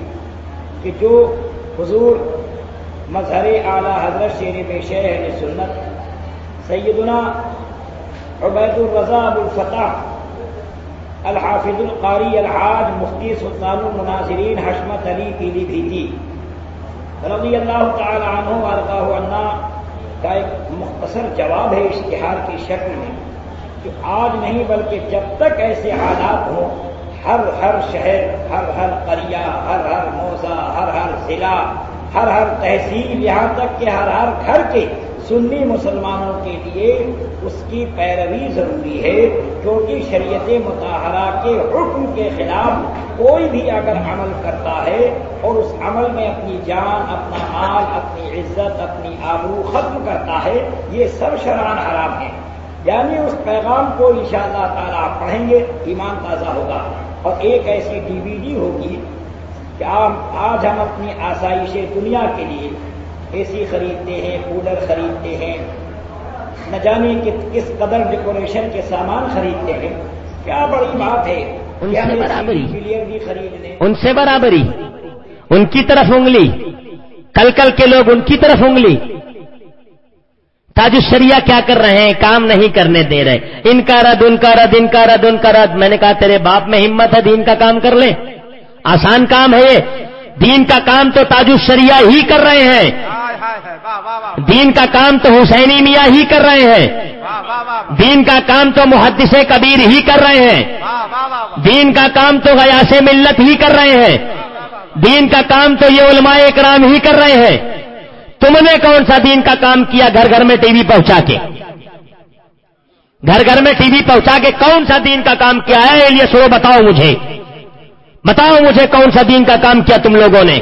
کہ جو حضور مظہر اعلی حضرت شیر بے شہر سنت سیدنا عبید الرضا الفتح الحافظ القاری الحاج مفتی سلطان المناظرین حشمت علی پیلی بھی رضی اللہ تعالی عنہ عنہ عنا کا ایک مختصر جواب ہے اشتہار کی شکل میں کہ آج نہیں بلکہ جب تک ایسے حالات ہوں، ہر ہر شہر، ہر ہر قریہ ہر ہر موزہ ہر ہر ضلع، ہر ہر تحصیل یہاں تک کہ ہر ہر گھر کے سنی مسلمانوں کے لیے اس کی پیروی ضروری ہے، کیونکہ شریعت متحرہ کے حکم کے خلاف کوئی بھی اگر عمل کرتا ہے اور اس عمل میں اپنی جان، اپنا مال، اپنی عزت، اپنی آبرو ختم کرتا ہے، یہ سب شران حرام ہے۔ یعنی اس پیغام کو انشاءاللہ تعالیٰ آپ پڑھیں گے، ایمان تازہ ہوگا۔ اور ایک ایسی ڈی وی ڈی ہوگی کہ آج ہم اپنی آسائش دنیا کے لیے اے سی خریدتے ہیں کولر خریدتے ہیں۔ نہ جانے کس قدر ڈیکوریشن کے سامان خریدتے ہیں۔ کیا بڑی بات ہے
ان سے برابری۔
خرید لیں
ان سے برابری۔ ان کی طرف انگلی۔ کل کل کے لوگ ان کی طرف انگلی۔ تاج الشریعہ کیا کر رہے ہیں؟ کام نہیں کرنے دے رہے۔ ان کا رد ان کا رد ان کا رد ان کا رد۔ میں نے کہا تیرے باپ میں ہمت ہے دین کا کام کر لیں۔ آسان کام ہے یہ۔ دین کا کام تو تاج الشریعہ ہی کر رہے ہیں۔ دین کا کام تو حسینی میاں ہی کر رہے ہیں۔ دین کا کام تو محدث کبیر ہی کر رہے ہیں۔ دین کا کام تو غیاس ملت ہی کر رہے ہیں۔ دین کا کام تو یہ علماء اکرام ہی کر رہے ہیں۔ تم نے کون سا دین کا کام کیا گھر گھر میں ٹی وی پہنچا کے؟ گھر گھر میں ٹی وی پہنچا کے کون سا دین کا کام کیا ہے؟ یہ سو بتاؤ مجھے۔ بتاؤ مجھے کون سا دین کا کام کیا تم لوگوں نے؟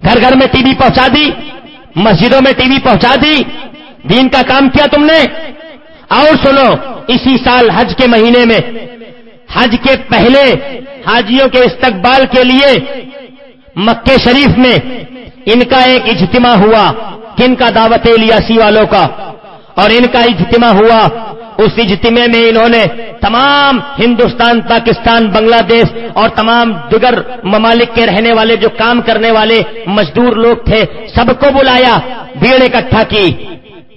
گھر گھر میں ٹی وی پہنچا دی، مسجدوں میں ٹی وی پہنچا دی، دین کا کام کیا تم نے؟ اور سنو، اسی سال حج کے مہینے میں، حج کے پہلے حاجیوں کے استقبال کے لیے مکے شریف میں ان کا ایک اجتماع ہوا، کن کا دعوت الیاسی والوں کا؟ اور ان کا اجتماع ہوا۔ اس اجتماع میں انہوں نے تمام ہندوستان، پاکستان، بنگلہ دیش اور تمام دیگر ممالک کے رہنے والے، جو کام کرنے والے مزدور لوگ تھے، سب کو بلایا، بھیڑ اکٹھا کی۔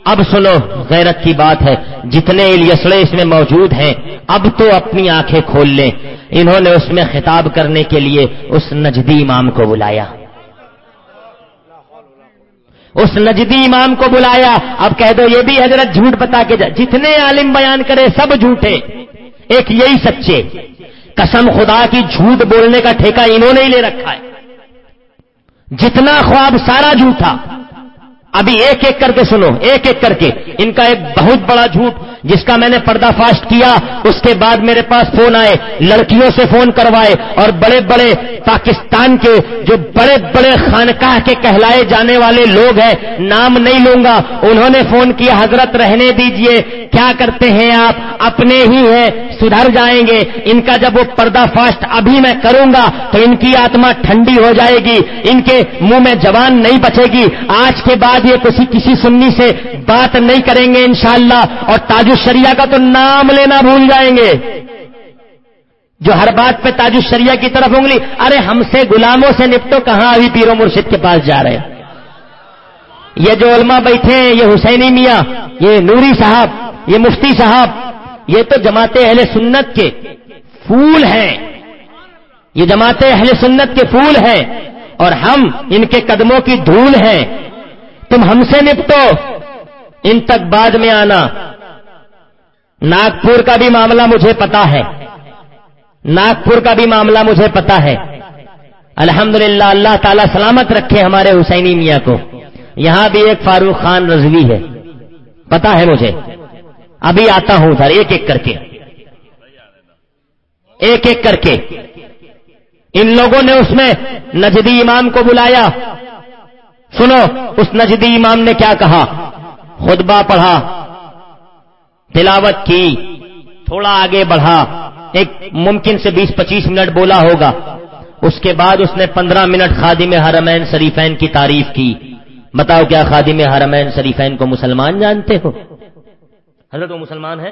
اب سنو، غیرت کی بات ہے، جتنے الیسڑے اس میں موجود ہیں، اب تو اپنی آنکھیں کھول لیں۔ انہوں نے اس میں خطاب کرنے کے لیے اس نجدی امام کو بلایا۔ اس نجدی امام کو بلایا۔ اب کہہ دو، یہ بھی حضرت جھوٹ بتا کے جا، جتنے عالم بیان کرے سب جھوٹے۔ ایک یہی سچے۔ قسم خدا کی جھوٹ بولنے کا ٹھیکہ انہوں نے ہی لے رکھا ہے۔ جتنا خواب سارا جھوٹا۔ ابھی ایک ایک کر کے سنو، ایک ایک کر کے۔ ان کا ایک بہت بڑا جھوٹ، جس کا میں نے پردہ فاسٹ کیا، اس کے بعد میرے پاس فون آئے، لڑکیوں سے فون کروائے اور بڑے بڑے پاکستان کے، جو بڑے بڑے خانقاہ کے کہلائے جانے والے لوگ ہیں، نام نہیں لوں گا۔ انہوں نے فون کیا، حضرت رہنے دیجیے، کیا کرتے ہیں آپ؟ اپنے ہی ہیں سدھر جائیں گے۔ ان کا جب وہ پردہ فاسٹ ابھی میں کروں گا تو ان کی آتما ٹھنڈی ہو جائے گی۔ ان کے منہ میں جوان نہیں بچے گی۔ آج کے بعد یہ کسی کسی سنی سے بات نہیں کریں گے انشاءاللہ۔ اور تاج الشریعہ کا تو نام لینا بھول جائیں گے۔ جو ہر بات پہ تاج الشریعہ کی طرف ہوں گی ارے ہم سے غلاموں سے نپٹو، کہاں ابھی پیرو مرشد کے پاس جا رہے ہیں؟ یہ جو علماء بیٹھے ہیں، یہ حسینی میاں، یہ نوری صاحب، یہ مفتی صاحب یہ تو جماعت اہل سنت کے پھول ہیں۔ یہ جماعت اہل سنت کے پھول ہیں اور ہم ان کے قدموں کی دھول ہیں۔ تم ہم سے نپٹو، ان تک بعد میں آنا۔ ناگپور کا بھی معاملہ مجھے پتا ہے۔ ناگپور کا بھی معاملہ مجھے پتا ہے۔ الحمدللہ، اللہ تعالی سلامت رکھے ہمارے حسینی میاں کو۔ یہاں بھی ایک فاروق خان رضوی ہے۔ پتا ہے مجھے۔ ابھی آتا ہوں ادھر، ایک ایک کر کے۔ ایک ایک کر کے۔ ان لوگوں نے اس میں نجدی امام کو بلایا۔ سنو، اس نجدی امام نے کیا کہا؟ خطبہ پڑھا، تلاوت کی، تھوڑا آگے بڑھا۔ ایک ممکن سے بیس پچیس منٹ بولا ہوگا۔ اس کے بعد اس نے پندرہ منٹ خادم حرمین شریفین کی تعریف کی۔ بتاؤ کیا خادم حرمین شریفین کو مسلمان جانتے ہو؟ حضرت وہ مسلمان ہے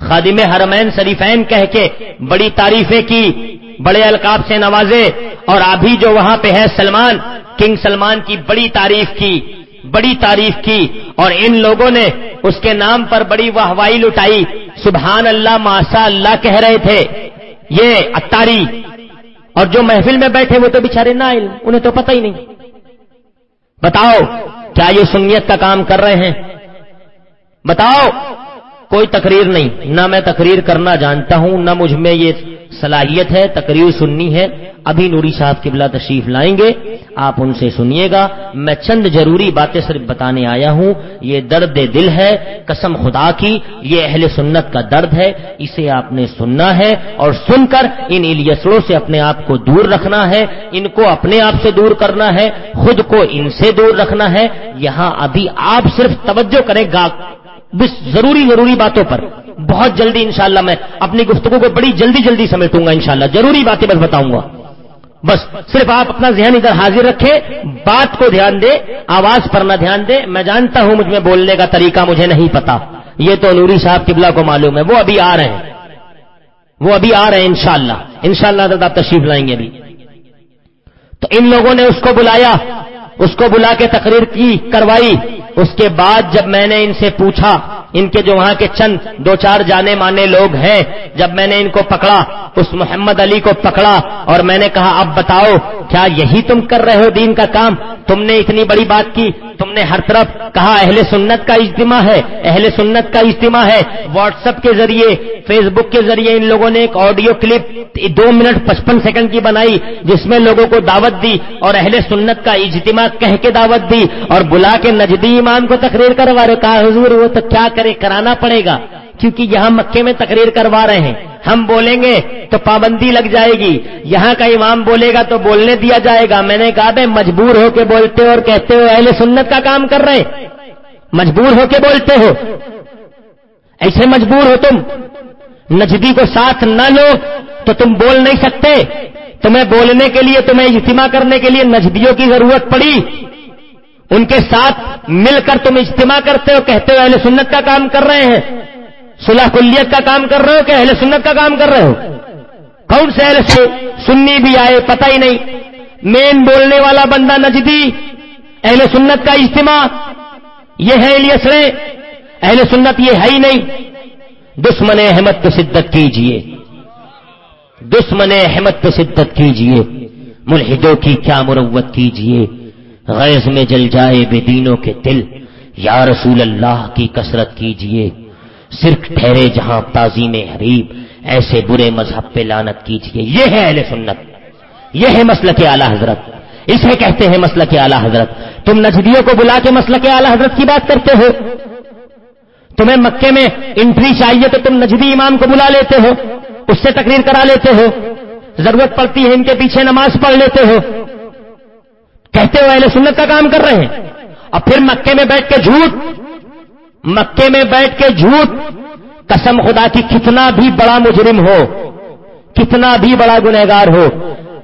خادم حرمین شریفین کہہ کے بڑی تعریفیں کی، بڑے القاب سے نوازے، اور ابھی جو وہاں پہ ہے سلمان، کنگ سلمان کی بڑی تعریف کی، بڑی تعریف کی، اور ان لوگوں نے اس کے نام پر بڑی واہوائی لٹائی۔ سبحان اللہ ماسا اللہ کہہ رہے تھے۔ یہ اتاری اور جو محفل میں بیٹھے وہ تو بےچارے نہ انہیں تو پتہ ہی نہیں۔ بتاؤ، کیا یہ سنیت کا کام کر رہے ہیں؟ بتاؤ، کوئی تقریر نہیں۔ نہ میں تقریر کرنا جانتا ہوں، نہ مجھ میں یہ صلاحیت ہے، تقریر سننی ہے۔ ابھی نوری صاحب کی بلا تشریف لائیں گے۔ آپ ان سے سنیے گا۔ میں چند ضروری باتیں صرف بتانے آیا ہوں۔ یہ درد دل ہے، قسم خدا کی، یہ اہل سنت کا درد ہے۔ اسے آپ نے سننا ہے اور سن کر ان الیسڑوں سے اپنے آپ کو دور رکھنا ہے۔ ان کو اپنے آپ سے دور کرنا ہے۔ خود کو ان سے دور رکھنا ہے۔ یہاں ابھی آپ صرف توجہ کریں، گا بس ضروری ضروری باتوں پر۔ بہت جلدی انشاءاللہ میں اپنی گفتگو کو بڑی جلدی جلدی سمیٹوں گا انشاءاللہ۔ ضروری باتیں بس بتاؤں گا۔ بس صرف آپ اپنا ذہن ادھر حاضر رکھے بات کو دھیان دے آواز پر نہ دھیان دے میں جانتا ہوں مجھ میں بولنے کا طریقہ مجھے نہیں پتا۔ یہ تو نوری صاحب قبلہ کو معلوم ہے۔ وہ ابھی آ رہے ہیں۔ وہ ابھی آ رہے ہیں انشاءاللہ۔ انشاءاللہ شاء آپ تشریف لائیں گے ابھی۔ تو ان لوگوں نے اس کو بلایا، اس کو بلا کے تقریر کی، کروائی۔ اس کے بعد جب میں نے ان سے پوچھا، ان کے جو وہاں کے چند دو چار جانے مانے لوگ ہیں، جب میں نے ان کو پکڑا، اس محمد علی کو پکڑا اور میں نے کہا، اب بتاؤ، کیا یہی تم کر رہے ہو دین کا کام؟ تم نے اتنی بڑی بات کی تم نے ہر طرف کہا اہل سنت کا اجتماع ہے، اہل سنت کا اجتماع ہے۔ واٹس ایپ کے ذریعے فیس بک کے ذریعے ان لوگوں نے ایک آڈیو کلپ دو منٹ پچپن سیکنڈ کی بنائی، جس میں لوگوں کو دعوت دی اور اہل سنت کا اجتماع کہہ کے دعوت دی اور بلا کے نجدی امام کو تقریر کروا رہے کہا، حضور، وہ تو کیا کرے، کرانا پڑے گا۔ کیونکہ یہاں مکے میں تقریر کروا رہے ہیں۔ ہم بولیں گے تو پابندی لگ جائے گی۔ یہاں کا امام بولے گا تو بولنے دیا جائے گا۔ میں نے کہا بھائی مجبور ہو کے بولتے ہو اور کہتے ہو اہل سنت کا کام کر رہے۔ ہیں مجبور ہو کے بولتے ہو۔ ایسے مجبور ہو تم۔ نجدی کو ساتھ نہ لو تو تم بول نہیں سکتے۔ تمہیں بولنے کے لیے، تمہیں اجتماع کرنے کے لیے نجدیوں کی ضرورت پڑی۔ ان کے ساتھ مل کر تم اجتماع کرتے ہو، کہتے ہو اہل سنت کا کام کر رہے ہیں۔ صلح کلیت کا کام کر رہے ہو کہ اہل سنت کا کام کر رہے ہو؟ کون سے اہل سے سنی بھی آئے پتہ ہی نہیں۔ مین بولنے والا بندہ نجدی، اہل سنت کا اجتماع۔ یہ ہے الیسرے اہل سنت یہ ہے ہی نہیں۔ دشمن احمد پہ شدت کیجیے۔ دشمن احمد پہ شدت کیجیے۔ ملحدوں کی کیا مروت کیجیے۔ غیظ میں جل جائے بے دینوں کے دل۔ یا رسول اللہ کی کثرت کیجیے۔ صرف ٹھہرے جہاں تازی میں حریب ایسے برے مذہب پہ لانت کیجیے یہ ہے اہل سنت۔ یہ ہے مسل کے اعلی حضرت۔ اسے کہتے ہیں مسل کے اعلی حضرت۔ تم نجدیوں کو بلا کے مسل کے اعلی حضرت کی بات کرتے ہو۔ تمہیں مکے میں انٹری چاہیے تو تم نجدی امام کو بلا لیتے ہو۔ اس سے تقریر کرا لیتے ہو۔ ضرورت پڑتی ہے ان کے پیچھے نماز پڑھ لیتے ہو۔ کہتے ہو اہل سنت کا کام کر رہے ہیں۔ اور پھر مکے میں بیٹھ کے جھوٹ مکے میں بیٹھ کے جھوٹ۔ قسم خدا کی کتنا بھی بڑا مجرم ہو، کتنا بھی بڑا گنہگار ہو،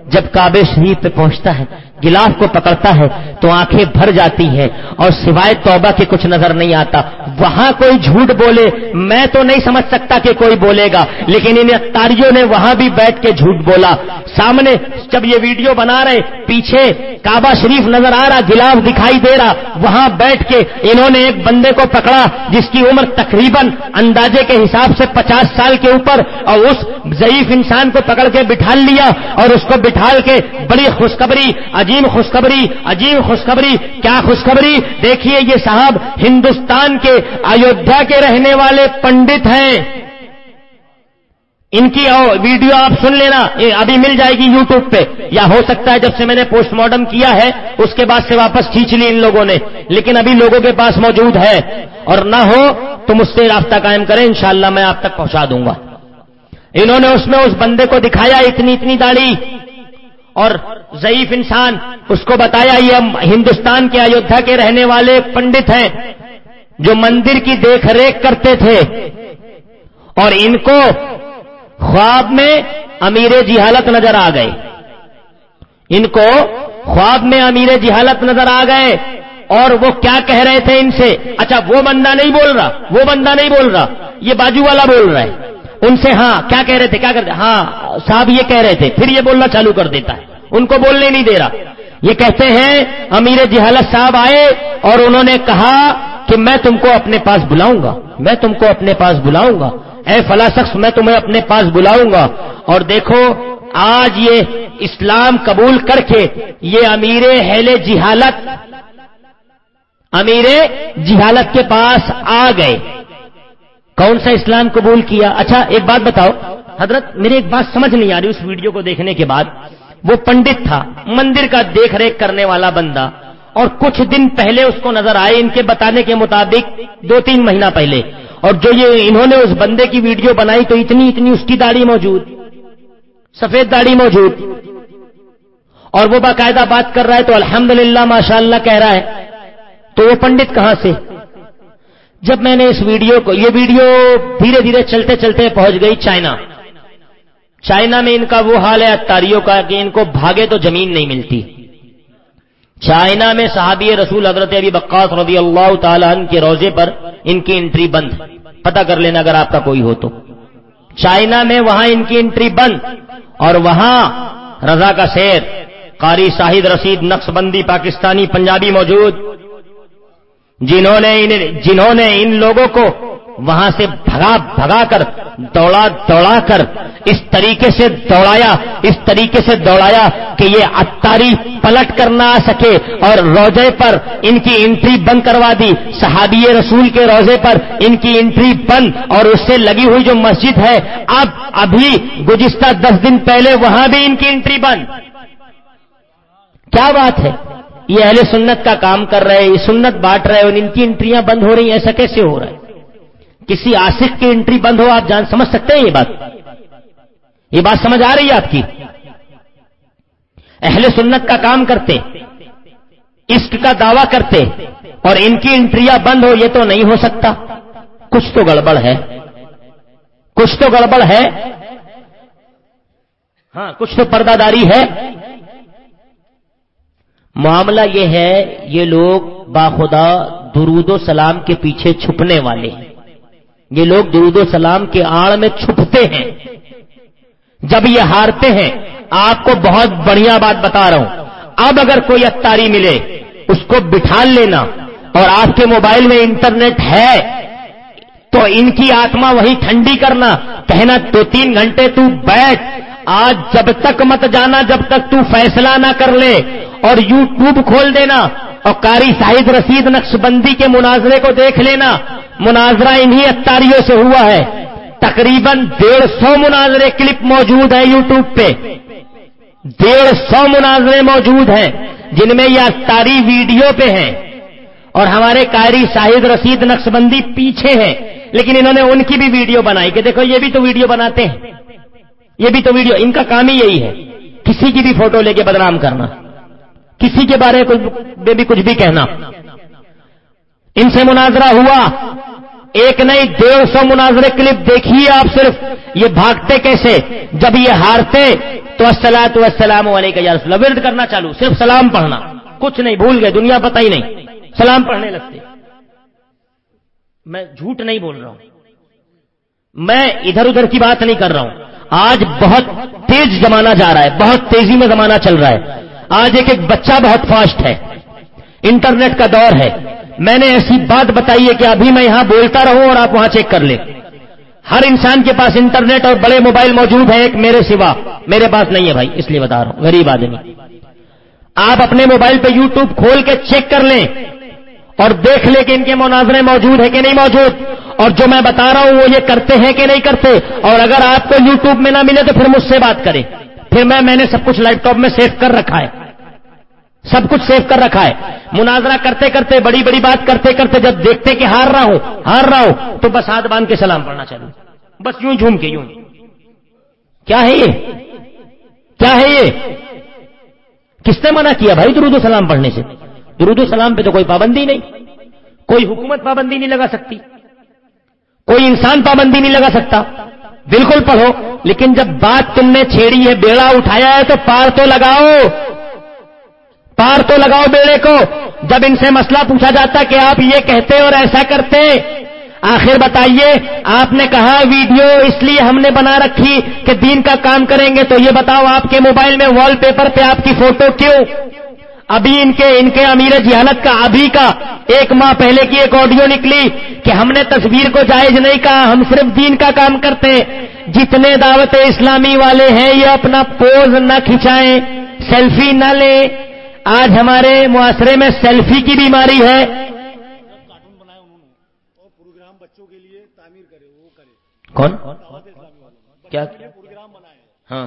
جب کعبے شریف پہ پہنچتا ہے گلاف کو پکڑتا ہے تو آنکھیں بھر جاتی ہیں اور سوائے توبہ کے کچھ نظر نہیں آتا۔ وہاں کوئی جھوٹ بولے، میں تو نہیں سمجھ سکتا کہ کوئی بولے گا، لیکن ان اختاریوں نے وہاں بھی بیٹھ کے جھوٹ بولا۔ سامنے جب یہ ویڈیو بنا رہے، پیچھے کعبہ شریف نظر آ رہا گلاف دکھائی دے رہا۔ وہاں بیٹھ کے انہوں نے ایک بندے کو پکڑا، جس کی عمر تقریباً اندازے کے حساب سے پچاس سال کے اوپر، اور اس ضعیف انسان کو پکڑ کے بٹھا لیا اور اس کو بٹھا کے بڑی خوشخبری، عجیب خوشخبری، عجیب خوشخبری، کیا خوشخبری؟ دیکھیے یہ صاحب ہندوستان کے ایودھیا کے رہنے والے پنڈت ہیں۔ ان کی ویڈیو آپ سن لینا ابھی مل جائے گی یوٹیوب پہ۔ یا ہو سکتا ہے جب سے میں نے پوسٹ مارٹم کیا ہے، اس کے بعد سے واپس کھینچ لی ان لوگوں نے۔ لیکن ابھی لوگوں کے پاس موجود ہے۔ اور نہ ہو تو مجھ سے رابطہ قائم کریں، انشاءاللہ میں آپ تک پہنچا دوں گا۔ انہوں نے اس میں اس بندے کو دکھایا، اتنی اتنی داڑھی۔ اور ضعیف انسان، اس کو بتایا یہ ہندوستان کے ایودھیا کے رہنے والے پنڈت ہیں، جو مندر کی دیکھ ریکھ کرتے تھے۔ اور ان کو خواب میں امیر جہالت نظر آ گئے۔ ان کو خواب میں امیر جہالت نظر آ گئے۔ اور وہ کیا کہہ رہے تھے ان سے؟ اچھا وہ بندہ نہیں بول رہا، وہ بندہ نہیں بول رہا، یہ بازو والا بول رہا ہے۔ ان سے ہاں کیا کہہ رہے تھے؟ کیا کرتے ہاں صاحب یہ کہہ رہے تھے، پھر یہ بولنا چالو کر دیتا ہے۔ ان کو بولنے نہیں دے رہا۔ یہ کہتے ہیں، امیر جہالت صاحب آئے اور انہوں نے کہا کہ میں تم کو اپنے پاس بلاؤں گا، میں تم کو اپنے پاس بلاؤں گا۔ اے فلا شخص، میں تمہیں اپنے پاس بلاؤں گا۔ اور دیکھو، آج یہ اسلام قبول کر کے یہ امیر ہیل جہالت، امیر جہالت کے پاس آ گئے۔ کون سا اسلام قبول کیا؟ اچھا ایک بات بتاؤ۔ حضرت میری ایک بات سمجھ نہیں آ رہی اس ویڈیو کو دیکھنے کے بعد۔ وہ پنڈت تھا، مندر کا دیکھ ریکھ کرنے والا بندہ۔ اور کچھ دن پہلے اس کو نظر آئے ان کے بتانے کے مطابق دو تین مہینہ پہلے۔ اور جو یہ انہوں نے اس بندے کی ویڈیو بنائی تو اتنی اتنی اس کی داڑھی موجود۔ سفید داڑھی موجود۔ اور وہ باقاعدہ بات کر رہا ہے تو الحمدللہ للہ ماشاء اللہ کہہ رہا ہے۔ تو وہ پنڈت کہاں سے؟ جب میں نے اس ویڈیو کو، یہ ویڈیو دھیرے دھیرے چلتے چلتے پہنچ گئی چائنا۔ چائنا میں ان کا وہ حال ہے، اتاریوں کا کہ ان کو بھاگے تو زمین نہیں ملتی۔ چائنا میں صحابی رسول حضرت ابی بقاس رضی اللہ تعالی عنہ کے روزے پر ان کی انٹری بند۔ پتہ کر لینا اگر آپ کا کوئی ہو تو۔ چائنا میں وہاں ان کی انٹری بند۔ اور وہاں رضا کا شیر، قاری شاہد رشید، نقش بندی، پاکستانی، پنجابی موجود۔ جنہوں نے جنہوں نے ان لوگوں کو وہاں سے بھگا بھگا کر، دوڑا دوڑا کر، اس طریقے سے دوڑایا، اس طریقے سے دوڑایا کہ یہ اتاری پلٹ کر نہ آ سکے اور روزے پر ان کی انٹری بند کروا دی۔ صحابی رسول کے روزے پر ان کی انٹری بند اور اس سے لگی ہوئی جو مسجد ہے، اب، ابھی گزشتہ دس دن پہلے وہاں بھی ان کی انٹری بند۔ کیا بات ہے؟ یہ اہل سنت کا کام کر رہے یہ سنت بانٹ رہے اور ان کی انٹریاں بند ہو رہی ہیں، ایسا کیسے ہو رہا ہے؟ کسی آصف کی انٹری بند ہو، آپ جان سمجھ سکتے ہیں یہ بات۔ یہ بات سمجھ آ رہی ہے آپ کی۔ اہل سنت کا کام کرتے، عشق کا دعوی کرتے اور ان کی انٹریاں بند ہو، یہ تو نہیں ہو سکتا۔ کچھ تو گڑبڑ ہے۔ کچھ تو گڑبڑ ہے۔ ہاں کچھ تو پردہ داری ہے۔ معاملہ یہ ہے، یہ لوگ باخدا درود و سلام کے پیچھے چھپنے والے۔ ہیں یہ لوگ درود و سلام کے آڑ میں چھپتے ہیں۔ جب یہ ہارتے ہیں، آپ کو بہت بڑھیا بات بتا رہا ہوں۔ اب اگر کوئی اتاری ملے، اس کو بٹھا لینا۔ اور آپ کے موبائل میں انٹرنیٹ ہے، تو ان کی آتما وہی ٹھنڈی کرنا۔ کہنا، دو تین گھنٹے تو بیٹھ۔ آج جب تک مت جانا، جب تک تو فیصلہ نہ کر لے۔ اور یوٹیوب کھول دینا۔ اور کاری شاہد رسید نقش بندی کے مناظرے کو دیکھ لینا۔ مناظرہ انہی اتاریوں سے ہوا ہے۔ تقریباً ڈیڑھ سو مناظرے کلپ موجود ہیں یوٹیوب پہ۔ ڈیڑھ سو مناظرے موجود ہیں جن میں یہ اتاری ویڈیو پہ ہیں۔ اور ہمارے قاری شاہد رشید نقش بندی پیچھے ہیں۔ لیکن انہوں نے ان کی بھی ویڈیو بنائی کہ دیکھو یہ بھی تو ویڈیو بناتے ہیں۔ یہ بھی تو ویڈیو، ان کا کام ہی یہی ہے۔ کسی کی بھی فوٹو لے کے بدنام کرنا۔ کسی کے بارے میں بھی کچھ بھی کہنا۔ ان سے مناظرہ ہوا۔ ایک نہیں ڈیڑھ سو مناظرے کلپ دیکھیے آپ صرف۔ یہ بھاگتے کیسے؟ جب یہ ہارتے تو السلام تو السلام علیکم یا رسول ورد کرنا چالو۔ صرف سلام پڑھنا۔ کچھ نہیں، بھول گئے۔ دنیا پتہ ہی نہیں۔ سلام پڑھنے لگتے۔ میں جھوٹ نہیں بول رہا ہوں۔ میں ادھر ادھر کی بات نہیں کر رہا ہوں۔ آج بہت تیز زمانہ جا رہا ہے۔ بہت تیزی میں زمانہ چل رہا ہے۔ آج ایک ایک بچہ بہت فاسٹ ہے۔ انٹرنیٹ کا دور ہے۔ میں نے ایسی بات بتائی ہے کہ ابھی میں یہاں بولتا رہوں اور آپ وہاں چیک کر لیں۔ ہر انسان کے پاس انٹرنیٹ اور بڑے موبائل موجود ہیں، ایک میرے سوا۔ میرے پاس نہیں ہے بھائی، اس لیے بتا رہا ہوں، غریب آدمی۔ آپ اپنے موبائل پہ یوٹیوب کھول کے چیک کر لیں اور دیکھ لیں کہ ان کے مناظرے موجود ہیں کہ نہیں موجود۔ اور جو میں بتا رہا ہوں وہ یہ کرتے ہیں کہ نہیں کرتے۔ اور اگر آپ کو یوٹیوب میں نہ ملے تو پھر مجھ سے بات کریں۔ پھر میں میں نے سب کچھ لیپ ٹاپ میں سیو کر رکھا ہے۔ سب کچھ سیو کر رکھا ہے۔ مناظرہ کرتے کرتے، بڑی بڑی بات کرتے کرتے جب دیکھتے کہ ہار رہا ہوں، ہار رہا ہوں، تو بس ہاتھ باندھ کے سلام پڑھنا چاہوں بس یوں جھوم کے، یوں کیا ہے یہ؟ کیا ہے یہ؟ کس نے منع کیا بھائی درود و سلام پڑھنے سے؟ درود و سلام پہ تو کوئی پابندی نہیں۔ کوئی حکومت پابندی نہیں لگا سکتی۔ کوئی انسان پابندی نہیں لگا سکتا۔ بالکل پڑھو، لیکن جب بات تم نے چھیڑی ہے، بیڑا اٹھایا ہے، تو پار تو لگاؤ۔ پار تو لگاؤ بیڑے کو۔ جب ان سے مسئلہ پوچھا جاتا کہ آپ یہ کہتے اور ایسا کرتے، آخر بتائیے، آپ نے کہا ویڈیو اس لیے ہم نے بنا رکھی کہ دین کا کام کریں گے تو یہ بتاؤ آپ کے موبائل میں وال پیپر پہ آپ کی فوٹو کیوں؟ ابھی ان کے ان کے امیر جہالت کا، ابھی کا۔ ایک ماہ پہلے کی ایک آڈیو نکلی کہ ہم نے تصویر کو جائز نہیں کہا، ہم صرف دین کا کام کرتے۔ جتنے دعوت اسلامی والے ہیں، یہ اپنا پوز نہ کھچائیں سیلفی نہ لیں۔ آج ہمارے معاشرے میں سیلفی کی بیماری ہے۔ کون؟ کیا؟ ہاں۔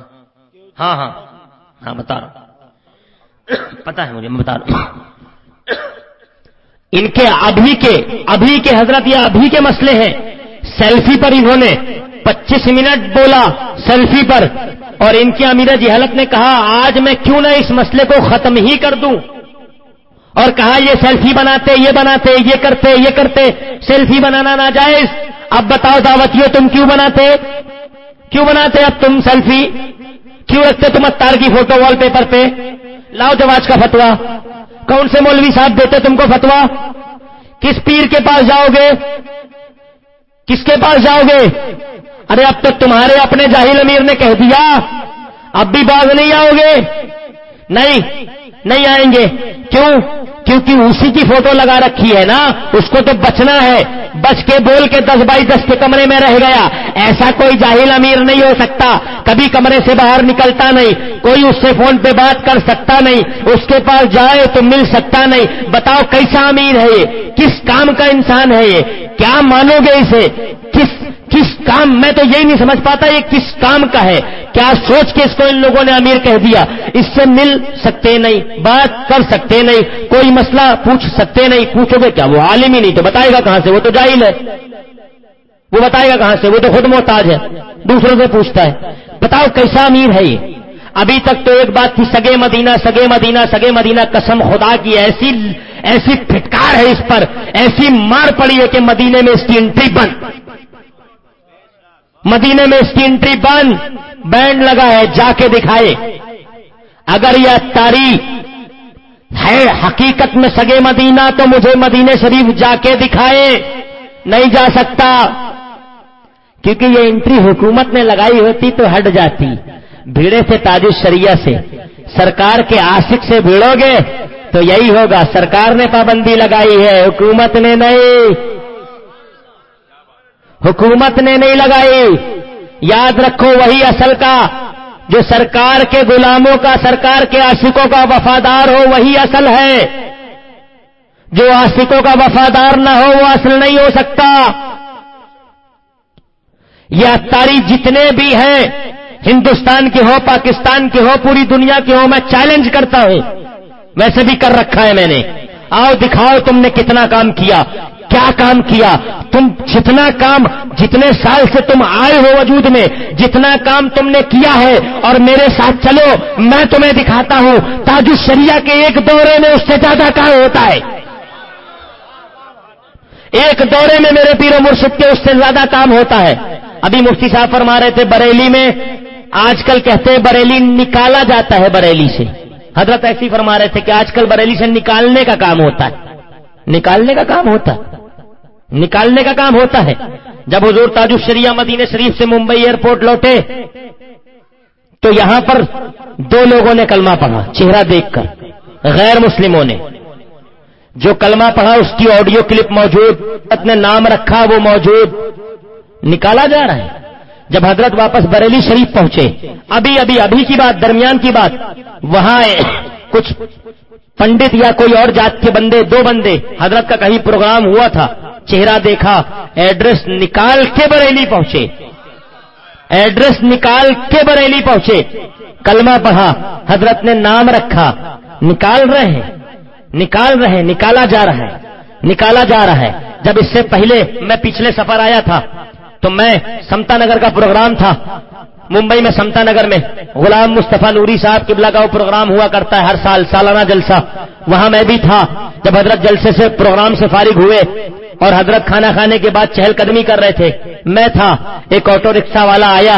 ہاں ہاں۔ ہاں بتا رہا پتا ہے مجھے، میں بتا رہا ہوں۔ ان کے ابھی کے ابھی کے حضرت یا ابھی کے مسئلے ہیں۔ سیلفی پر انہوں نے پچیس منٹ بولا، سیلفی پر۔ اور ان کی امیر جہالت نے کہا، آج میں کیوں نہ اس مسئلے کو ختم ہی کر دوں؟ اور کہا، یہ سیلفی بناتے، یہ بناتے، یہ کرتے یہ کرتے، سیلفی بنانا ناجائز. اب بتاؤ دعوتیوں تم کیوں بناتے؟ کیوں بناتے اب تم سیلفی؟ کیوں رکھتے تم اتار کی فوٹو وال پیپر پہ؟ لاؤ جواز کا فتوا کون سے مولوی صاحب دیتے تم کو فتوا کس پیر کے پاس جاؤ گے؟ کس کے پاس جاؤ گے؟ ارے اب تک تمہارے اپنے جاہل امیر نے کہہ دیا، اب بھی باز نہیں آؤ گے۔ نہیں نہیں آئیں گے۔ کیوں؟ کیونکہ اسی کی فوٹو لگا رکھی ہے نا۔ اس کو تو بچنا ہے۔ بچ کے بول کے دس بائی دس کے کمرے میں رہ گیا۔ ایسا کوئی جاہل امیر نہیں ہو سکتا۔ کبھی کمرے سے باہر نکلتا نہیں۔ کوئی اس سے فون پہ بات کر سکتا نہیں۔ اس کے پاس جائے تو مل سکتا نہیں۔ بتاؤ کیسا امیر ہے یہ؟ کس کام کا انسان ہے یہ؟ کیا مانو گے اسے؟ کس کس کام میں تو یہی نہیں سمجھ پاتا یہ کس کام کا ہے؟ کیا سوچ کے اس کو ان لوگوں نے امیر کہہ دیا؟ اس سے مل سکتے نہیں، بات کر سکتے نہیں، کوئی مسئلہ پوچھ سکتے نہیں، پوچھو گے کیا؟ وہ عالم ہی نہیں، تو بتائے گا کہاں سے؟ وہ تو جاہل ہے۔ وہ بتائے گا کہاں سے؟ وہ تو خود محتاج ہے، دوسروں سے پوچھتا ہے۔ بتاؤ کیسا امیر ہے یہ؟ ابھی تک تو ایک بات تھی، سگے مدینہ سگے مدینہ سگے مدینہ، قسم خدا کی، ایسی ایسی پھٹکار ہے اس پر، ایسی مار پڑی ہے کہ مدینے میں اس کی انٹری بند۔ مدینے میں اس کی انٹری بند بینڈ لگا ہے جا کے دکھائے۔ اگر یہ تاریخ ہے حقیقت میں سگے مدینہ، تو مجھے مدینے شریف جا کے دکھائے۔ نہیں جا سکتا۔ کیونکہ یہ انٹری حکومت نے لگائی ہوتی تو ہٹ جاتی۔ بھیڑے سے تاج شریعہ سے۔ سرکار کے آشک سے بھیڑو گے، تو یہی ہوگا۔ سرکار نے پابندی لگائی ہے، حکومت نے نہیں۔ حکومت نے نہیں لگائی۔ یاد رکھو وہی اصل کا، جو سرکار کے غلاموں کا، سرکار کے آشکوں کا وفادار ہو، وہی اصل ہے۔ جو آشکوں کا وفادار نہ ہو، وہ اصل نہیں ہو سکتا۔ یہ اتاری جتنے بھی ہیں، ہندوستان کے ہو، پاکستان کے ہو، پوری دنیا کے ہو، میں چیلنج کرتا ہوں۔ ویسے بھی کر رکھا ہے میں نے۔ آؤ دکھاؤ تم نے کتنا کام کیا۔ کیا کام کیا؟ تم جتنا کام جتنے سال سے تم آئے ہو وجود میں، جتنا کام تم نے کیا ہے، اور میرے ساتھ چلو، میں تمہیں دکھاتا ہوں تاج شریعہ کے ایک دورے میں اس سے زیادہ کام ہوتا ہے۔ ایک دورے میں میرے پیر و مرشد کے اس سے زیادہ کام ہوتا ہے۔ ابھی مفتی صاحب فرما رہے تھے، بریلی میں آج کل کہتے ہیں بریلی نکالا جاتا ہے بریلی سے۔ حضرت ایسی فرما رہے تھے کہ آج کل بریلی سے نکالنے کا کام ہوتا ہے۔ نکالنے کا کام ہوتا ہے۔ نکالنے کا کام ہوتا ہے۔ جب حضور تاج الشریعہ مدینہ شریف سے ممبئی ایئرپورٹ لوٹے، تو یہاں پر دو لوگوں نے کلمہ پڑھا، چہرہ دیکھ کر۔ غیر مسلموں نے۔ جو کلمہ پڑھا، اس کی آڈیو کلپ موجود، اپنے نام رکھا، وہ موجود۔ نکالا جا رہا ہے۔ جب حضرت واپس بریلی شریف پہنچے، ابھی ابھی ابھی کی بات، درمیان کی بات۔ وہاں کچھ پنڈت یا کوئی اور جات کے بندے، دو بندے، حضرت کا کہیں پروگرام ہوا تھا۔ چہرہ دیکھا، ایڈریس نکال کے بریلی پہنچے۔ ایڈریس نکال کے بریلی پہنچے۔ کلمہ پڑھا، حضرت نے نام رکھا۔ نکال رہے ہیں۔ نکال رہے ہیں، نکالا جا رہا ہے۔ نکالا جا رہا ہے۔ جب اس سے پہلے میں پچھلے سفر آیا تھا، تو میں سمتا نگر کا پروگرام تھا۔ ممبئی میں سمتا نگر میں غلام مصطفیٰ نوری صاحب قبلہ کا وہ پروگرام ہوا کرتا ہے ہر سال سالانہ جلسہ۔ وہاں میں بھی تھا۔ جب حضرت جلسے سے پروگرام سے فارغ ہوئے اور حضرت کھانا کھانے کے بعد چہل قدمی کر رہے تھے۔ میں تھا، ایک آٹو رکشا والا آیا۔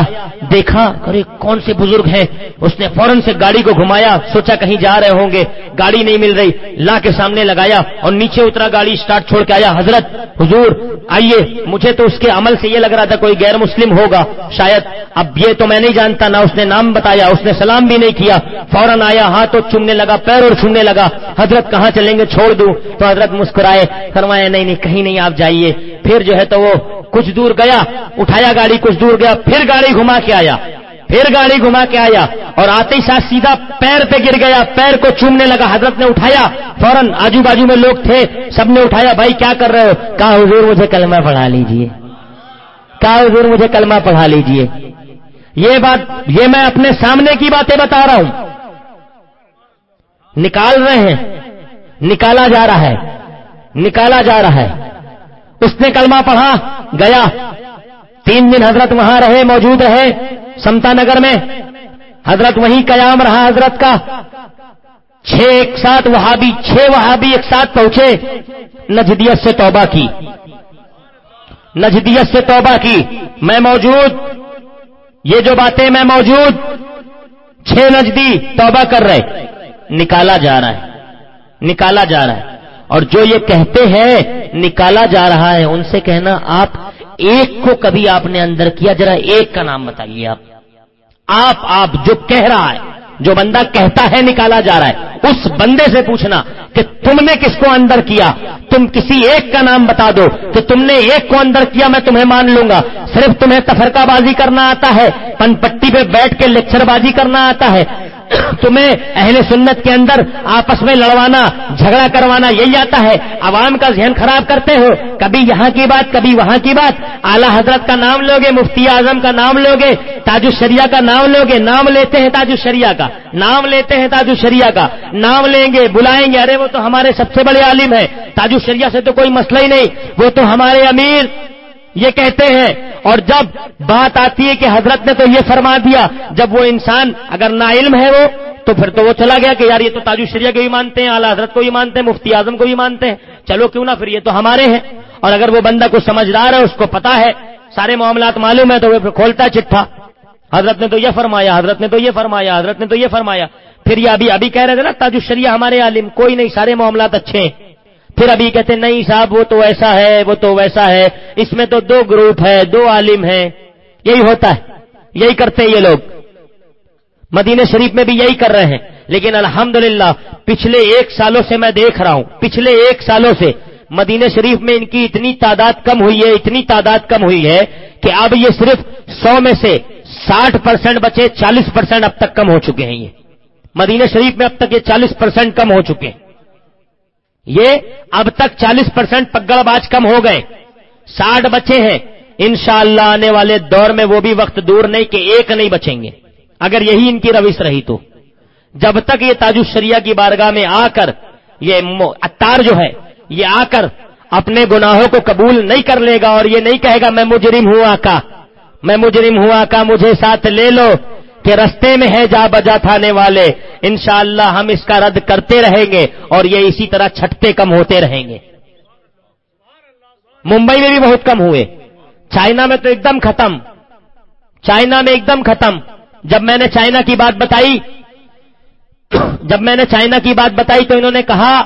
دیکھا ارے کون سے بزرگ ہیں؟ اس نے فوراً سے گاڑی کو گھمایا۔ سوچا کہیں جا رہے ہوں گے۔ گاڑی نہیں مل رہی۔ لا کے سامنے لگایا اور نیچے اترا گاڑی اسٹارٹ چھوڑ کے آیا۔ حضرت، حضور، آئیے۔ مجھے تو اس کے عمل سے یہ لگ رہا تھا کوئی غیر مسلم ہوگا۔ شاید اب یہ تو میں نہیں جانتا، نہ اس نے نام بتایا، اس نے سلام بھی نہیں کیا۔ فوراً آیا، ہاتھ اور چومنے لگا، پیر اور چھونے لگا۔ حضرت، کہاں چلیں گے؟ چھوڑ دوں۔ تو حضرت مسکرائے فرمایا نہیں نہیں، کہیں نہیں۔ آپ جائیے۔ پھر جو ہے تو وہ کچھ دور گیا، اٹھایا گاڑی، کچھ دور گیا، پھر گاڑی گھما کے آیا۔ پھر گاڑی گھما کے آیا اور آتے ہی ساتھ سیدھا پیر پہ گر گیا، پیر کو چومنے لگا، حضرت نے اٹھایا۔ فوراً آجو بازو میں لوگ تھے، سب نے اٹھایا، بھائی کیا کر رہے ہو؟ کہا، حضور مجھے کلمہ پڑھا لیجیے۔ کہا، حضور مجھے کلمہ پڑھا لیجیے۔ یہ بات، یہ میں اپنے سامنے کی باتیں بتا رہا ہوں۔ نکال رہے ہیں، نکالا جا رہا ہے، نکالا جا رہا ہے۔ اس نے کلمہ پڑھا، گیا۔ تین دن حضرت وہاں رہے، موجود رہے، سمتا نگر میں۔ حضرت وہیں قیام رہا، حضرت کا۔ چھ ایک ساتھ وہابی چھ وہابی ایک ساتھ پہنچے۔ نجدیت سے توبہ کی۔ نجدیت سے توبہ کی۔ میں موجود۔ یہ جو باتیں میں موجود۔ چھ نجدی توبہ کر رہے۔ نکالا جا رہا ہے۔ نکالا جا رہا ہے۔ اور جو یہ کہتے ہیں، نکالا جا رہا ہے، ان سے کہنا، آپ ایک کو کبھی آپ نے اندر کیا، ذرا ایک کا نام بتائیے آپ۔ آپ آپ جو کہہ رہا ہے۔ جو بندہ کہتا ہے نکالا جا رہا ہے، اس بندے سے پوچھنا کہ تم نے کس کو اندر کیا؟ تم کسی ایک کا نام بتا دو کہ تم نے ایک کو اندر کیا، میں تمہیں مان لوں گا۔ صرف تمہیں تفرقہ بازی کرنا آتا ہے، پن پٹی پہ بیٹھ کے لیکچر بازی کرنا آتا ہے۔ تمہیں اہل سنت کے اندر آپس میں لڑوانا، جھگڑا کروانا یہی آتا ہے۔ عوام کا ذہن خراب کرتے ہو، کبھی یہاں کی بات، کبھی وہاں کی بات۔ اعلیٰ حضرت کا نام لوگے، مفتی اعظم کا نام لوگے، تاج الشریعہ کا نام لوگے، نام لیتے ہیں تاج الشریعہ کا۔ نام لیتے ہیں تاج الشریعہ کا۔ نام لیں گے، بلائیں گے۔ ارے وہ تو ہمارے سب سے بڑے عالم ہیں۔ تاج الشریعہ سے تو کوئی مسئلہ ہی نہیں۔ وہ تو ہمارے امیر۔ یہ کہتے ہیں۔ اور جب بات آتی ہے کہ حضرت نے تو یہ فرما دیا، جب وہ انسان اگر نا علم ہے وہ، تو پھر تو وہ چلا گیا کہ یار یہ تو تاج شریعہ کو بھی مانتے ہیں، اعلیٰ حضرت کو بھی مانتے ہیں، مفتی اعظم کو بھی مانتے ہیں۔ چلو کیوں نہ پھر یہ تو ہمارے ہیں۔ اور اگر وہ بندہ کو سمجھدار ہے، اس کو پتا ہے، سارے معاملات معلوم ہے تو وہ پھر کھولتا ہے چٹھا۔ حضرت نے تو یہ فرمایا، حضرت نے تو یہ فرمایا، حضرت نے تو یہ فرمایا۔ پھر یہ ابھی ابھی کہہ رہے تھے نا، تاج شریعہ ہمارے عالم، کوئی نہیں، سارے معاملات اچھے ہیں۔ پھر ابھی کہتے نہیں صاحب، وہ تو ایسا ہے، وہ تو ویسا ہے۔ اس میں تو دو گروپ ہے، دو عالم ہیں۔ یہی ہوتا ہے، یہی کرتے ہیں یہ لوگ۔ مدینہ شریف میں بھی یہی کر رہے ہیں۔ لیکن الحمدللہ، پچھلے ایک سالوں سے میں دیکھ رہا ہوں، پچھلے ایک سالوں سے مدینہ شریف میں ان کی اتنی تعداد کم ہوئی ہے، اتنی تعداد کم ہوئی ہے کہ اب یہ صرف سو میں سے ساٹھ پرسینٹ بچے چالیس پرسینٹ اب تک کم ہو چکے ہیں یہ۔ مدینہ شریف میں اب تک یہ چالیس پرسینٹ کم ہو چکے۔ ہیں یہ اب تک چالیس پرسینٹ پگڑ باز کم ہو گئے۔ ساٹھ بچے ہیں۔ انشاءاللہ آنے والے دور میں وہ بھی وقت دور نہیں کہ ایک نہیں بچیں گے۔ اگر یہی ان کی روش رہی تو۔ جب تک یہ تاج الشریعہ کی بارگاہ میں آ کر یہ اتار جو ہے، یہ آ کر اپنے گناہوں کو قبول نہیں کر لے گا اور یہ نہیں کہے گا، میں مجرم ہوں آقا۔ میں مجرم ہوں آقا مجھے ساتھ لے لو کہ رستے میں ہے جا بجا تھانے والے۔ انشاءاللہ ہم اس کا رد کرتے رہیں گے اور یہ اسی طرح چھٹتے کم ہوتے رہیں گے۔ ممبئی میں بھی بہت کم ہوئے۔ چائنا میں تو ایک دم ختم۔ چائنا میں ایک دم ختم۔ جب میں نے چائنا کی بات بتائی، جب میں نے چائنا کی بات بتائی تو انہوں نے کہا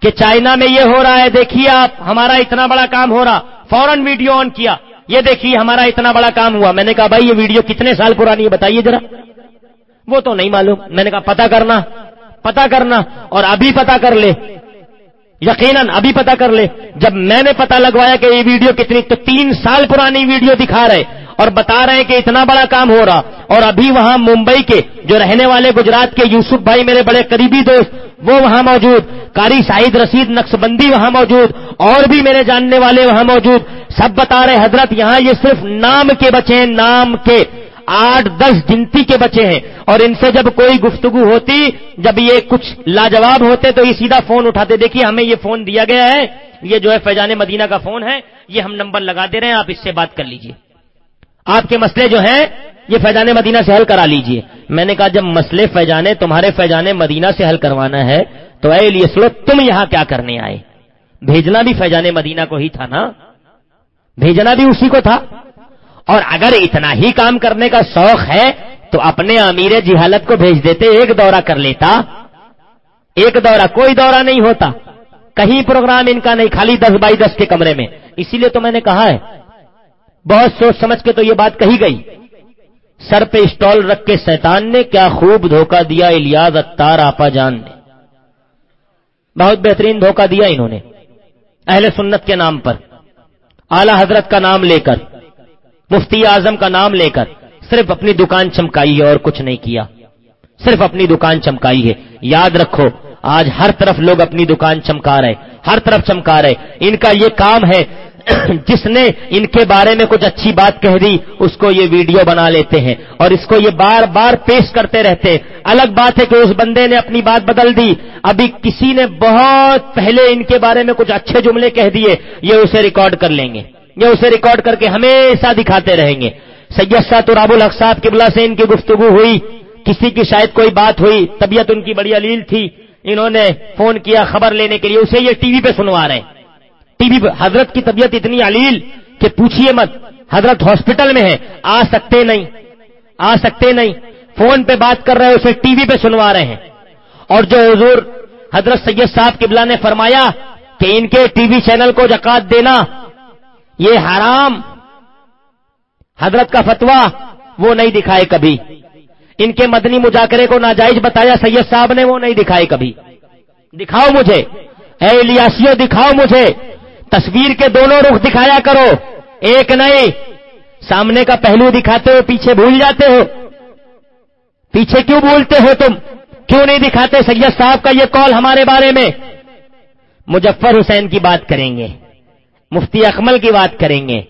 کہ چائنا میں یہ ہو رہا ہے، دیکھیے آپ، ہمارا اتنا بڑا کام ہو رہا۔ فوراً ویڈیو آن کیا۔ یہ دیکھیے ہمارا اتنا بڑا کام ہوا۔ میں نے کہا بھائی یہ ویڈیو کتنے سال پرانی ہے بتائیے ذرا۔ وہ تو نہیں معلوم۔ میں نے کہا پتا کرنا پتا کرنا اور ابھی پتا کر لے۔ یقیناً ابھی پتا کر لے۔ جب میں نے پتا لگوایا کہ یہ ویڈیو کتنی تو تین سال پرانی ویڈیو دکھا رہے۔ اور بتا رہے ہیں کہ اتنا بڑا کام ہو رہا۔ اور ابھی وہاں ممبئی کے جو رہنے والے گجرات کے یوسف بھائی میرے بڑے قریبی دوست، وہ وہاں موجود۔ کاری سعید رسید نقش بندی وہاں موجود۔ اور بھی میرے جاننے والے وہاں موجود۔ سب بتا رہے حضرت، یہاں یہ صرف نام کے بچے ہیں، نام کے آٹھ، دس گنتی کے بچے ہیں۔ اور ان سے جب کوئی گفتگو ہوتی، جب یہ کچھ لاجواب ہوتے تو یہ سیدھا فون اٹھاتے۔ دیکھیے، ہمیں یہ فون دیا گیا ہے۔ یہ جو ہے فیضان مدینہ کا فون ہے، یہ ہم نمبر لگا دے رہے ہیں، آپ اس سے بات کر لیجیے۔ آپ کے مسئلے جو ہیں، یہ فیضان مدینہ سے حل کرا لیجیے۔ میں نے کہا، جب مسئلے فیضانے، تمہارے فیضان مدینہ سے حل کروانا ہے، تو اے لیے سلو تم یہاں کیا کرنے آئے؟ بھیجنا بھی فیضان مدینہ کو ہی تھا نا؟ بھیجنا بھی اسی کو تھا؟ اور اگر اتنا ہی کام کرنے کا شوق ہے، تو اپنے امیر جہالت کو بھیج دیتے، ایک دورہ کر لیتا۔ ایک دورہ کوئی دورہ نہیں ہوتا۔ کہیں پروگرام ان کا نہیں، خالی دس بائی دس کے کمرے میں۔ اسی لیے تو میں نے کہا ہے بہت سوچ سمجھ کے تو یہ بات کہی گئی۔ سر پہ اسٹال رکھ کے سیتان نے کیا خوب دھوکہ دیا الیاز اتار آپا جان نے۔ بہت بہترین دھوکہ دیا انہوں نے۔ اہل سنت کے نام پر۔ اعلی حضرت کا نام لے کر۔ مفتی اعظم کا نام لے کر۔ صرف اپنی دکان چمکائی ہے اور کچھ نہیں کیا۔ صرف اپنی دکان چمکائی ہے۔ یاد رکھو، آج ہر طرف لوگ اپنی دکان چمکا رہے ہر طرف چمکا رہے ان کا یہ کام ہے جس نے ان کے بارے میں کچھ اچھی بات کہہ دی، اس کو یہ ویڈیو بنا لیتے ہیں اور اس کو یہ بار بار پیش کرتے رہتے۔ الگ بات ہے کہ اس بندے نے اپنی بات بدل دی۔ ابھی کسی نے بہت پہلے ان کے بارے میں کچھ اچھے جملے کہہ دیے، یہ اسے ریکارڈ کر لیں گے۔ یہ اسے ریکارڈ کر کے ہمیشہ دکھاتے رہیں گے۔ سید سا تو راب الحق صاحب قبلہ سے ان کی گفتگو ہوئی۔ کسی کی شاید کوئی بات ہوئی، طبیعت ان کی بڑی علیل تھی۔ انہوں نے فون کیا خبر لینے کے لیے، اسے یہ ٹی وی پہ سنوا رہے ہیں۔ ٹی وی حضرت کی طبیعت اتنی علیل کہ پوچھیے مت، حضرت ہاسپٹل میں ہے آ سکتے نہیں، آ سکتے نہیں۔ فون پہ بات کر رہے اسے ٹی وی پہ سنوا رہے ہیں۔ اور جو حضور حضرت سید صاحب قبلہ نے فرمایا کہ ان کے ٹی وی چینل کو جکات دینا، یہ حرام۔ حضرت کا فتوا وہ نہیں دکھائے کبھی۔ ان کے مدنی مذاکرے کو ناجائز بتایا سید صاحب نے وہ نہیں دکھائے کبھی۔ دکھاؤ مجھے، اے الیاسیو دکھاؤ مجھے۔ تصویر کے دونوں رخ دکھایا کرو۔ ایک نہیں سامنے کا پہلو دکھاتے ہو پیچھے بھول جاتے ہو۔ پیچھے کیوں بولتے ہو تم؟ کیوں نہیں دکھاتے؟ سید صاحب کا یہ کال ہمارے بارے میں۔ مجفر حسین کی بات کریں گے۔ مفتی اکمل کی بات کریں گے۔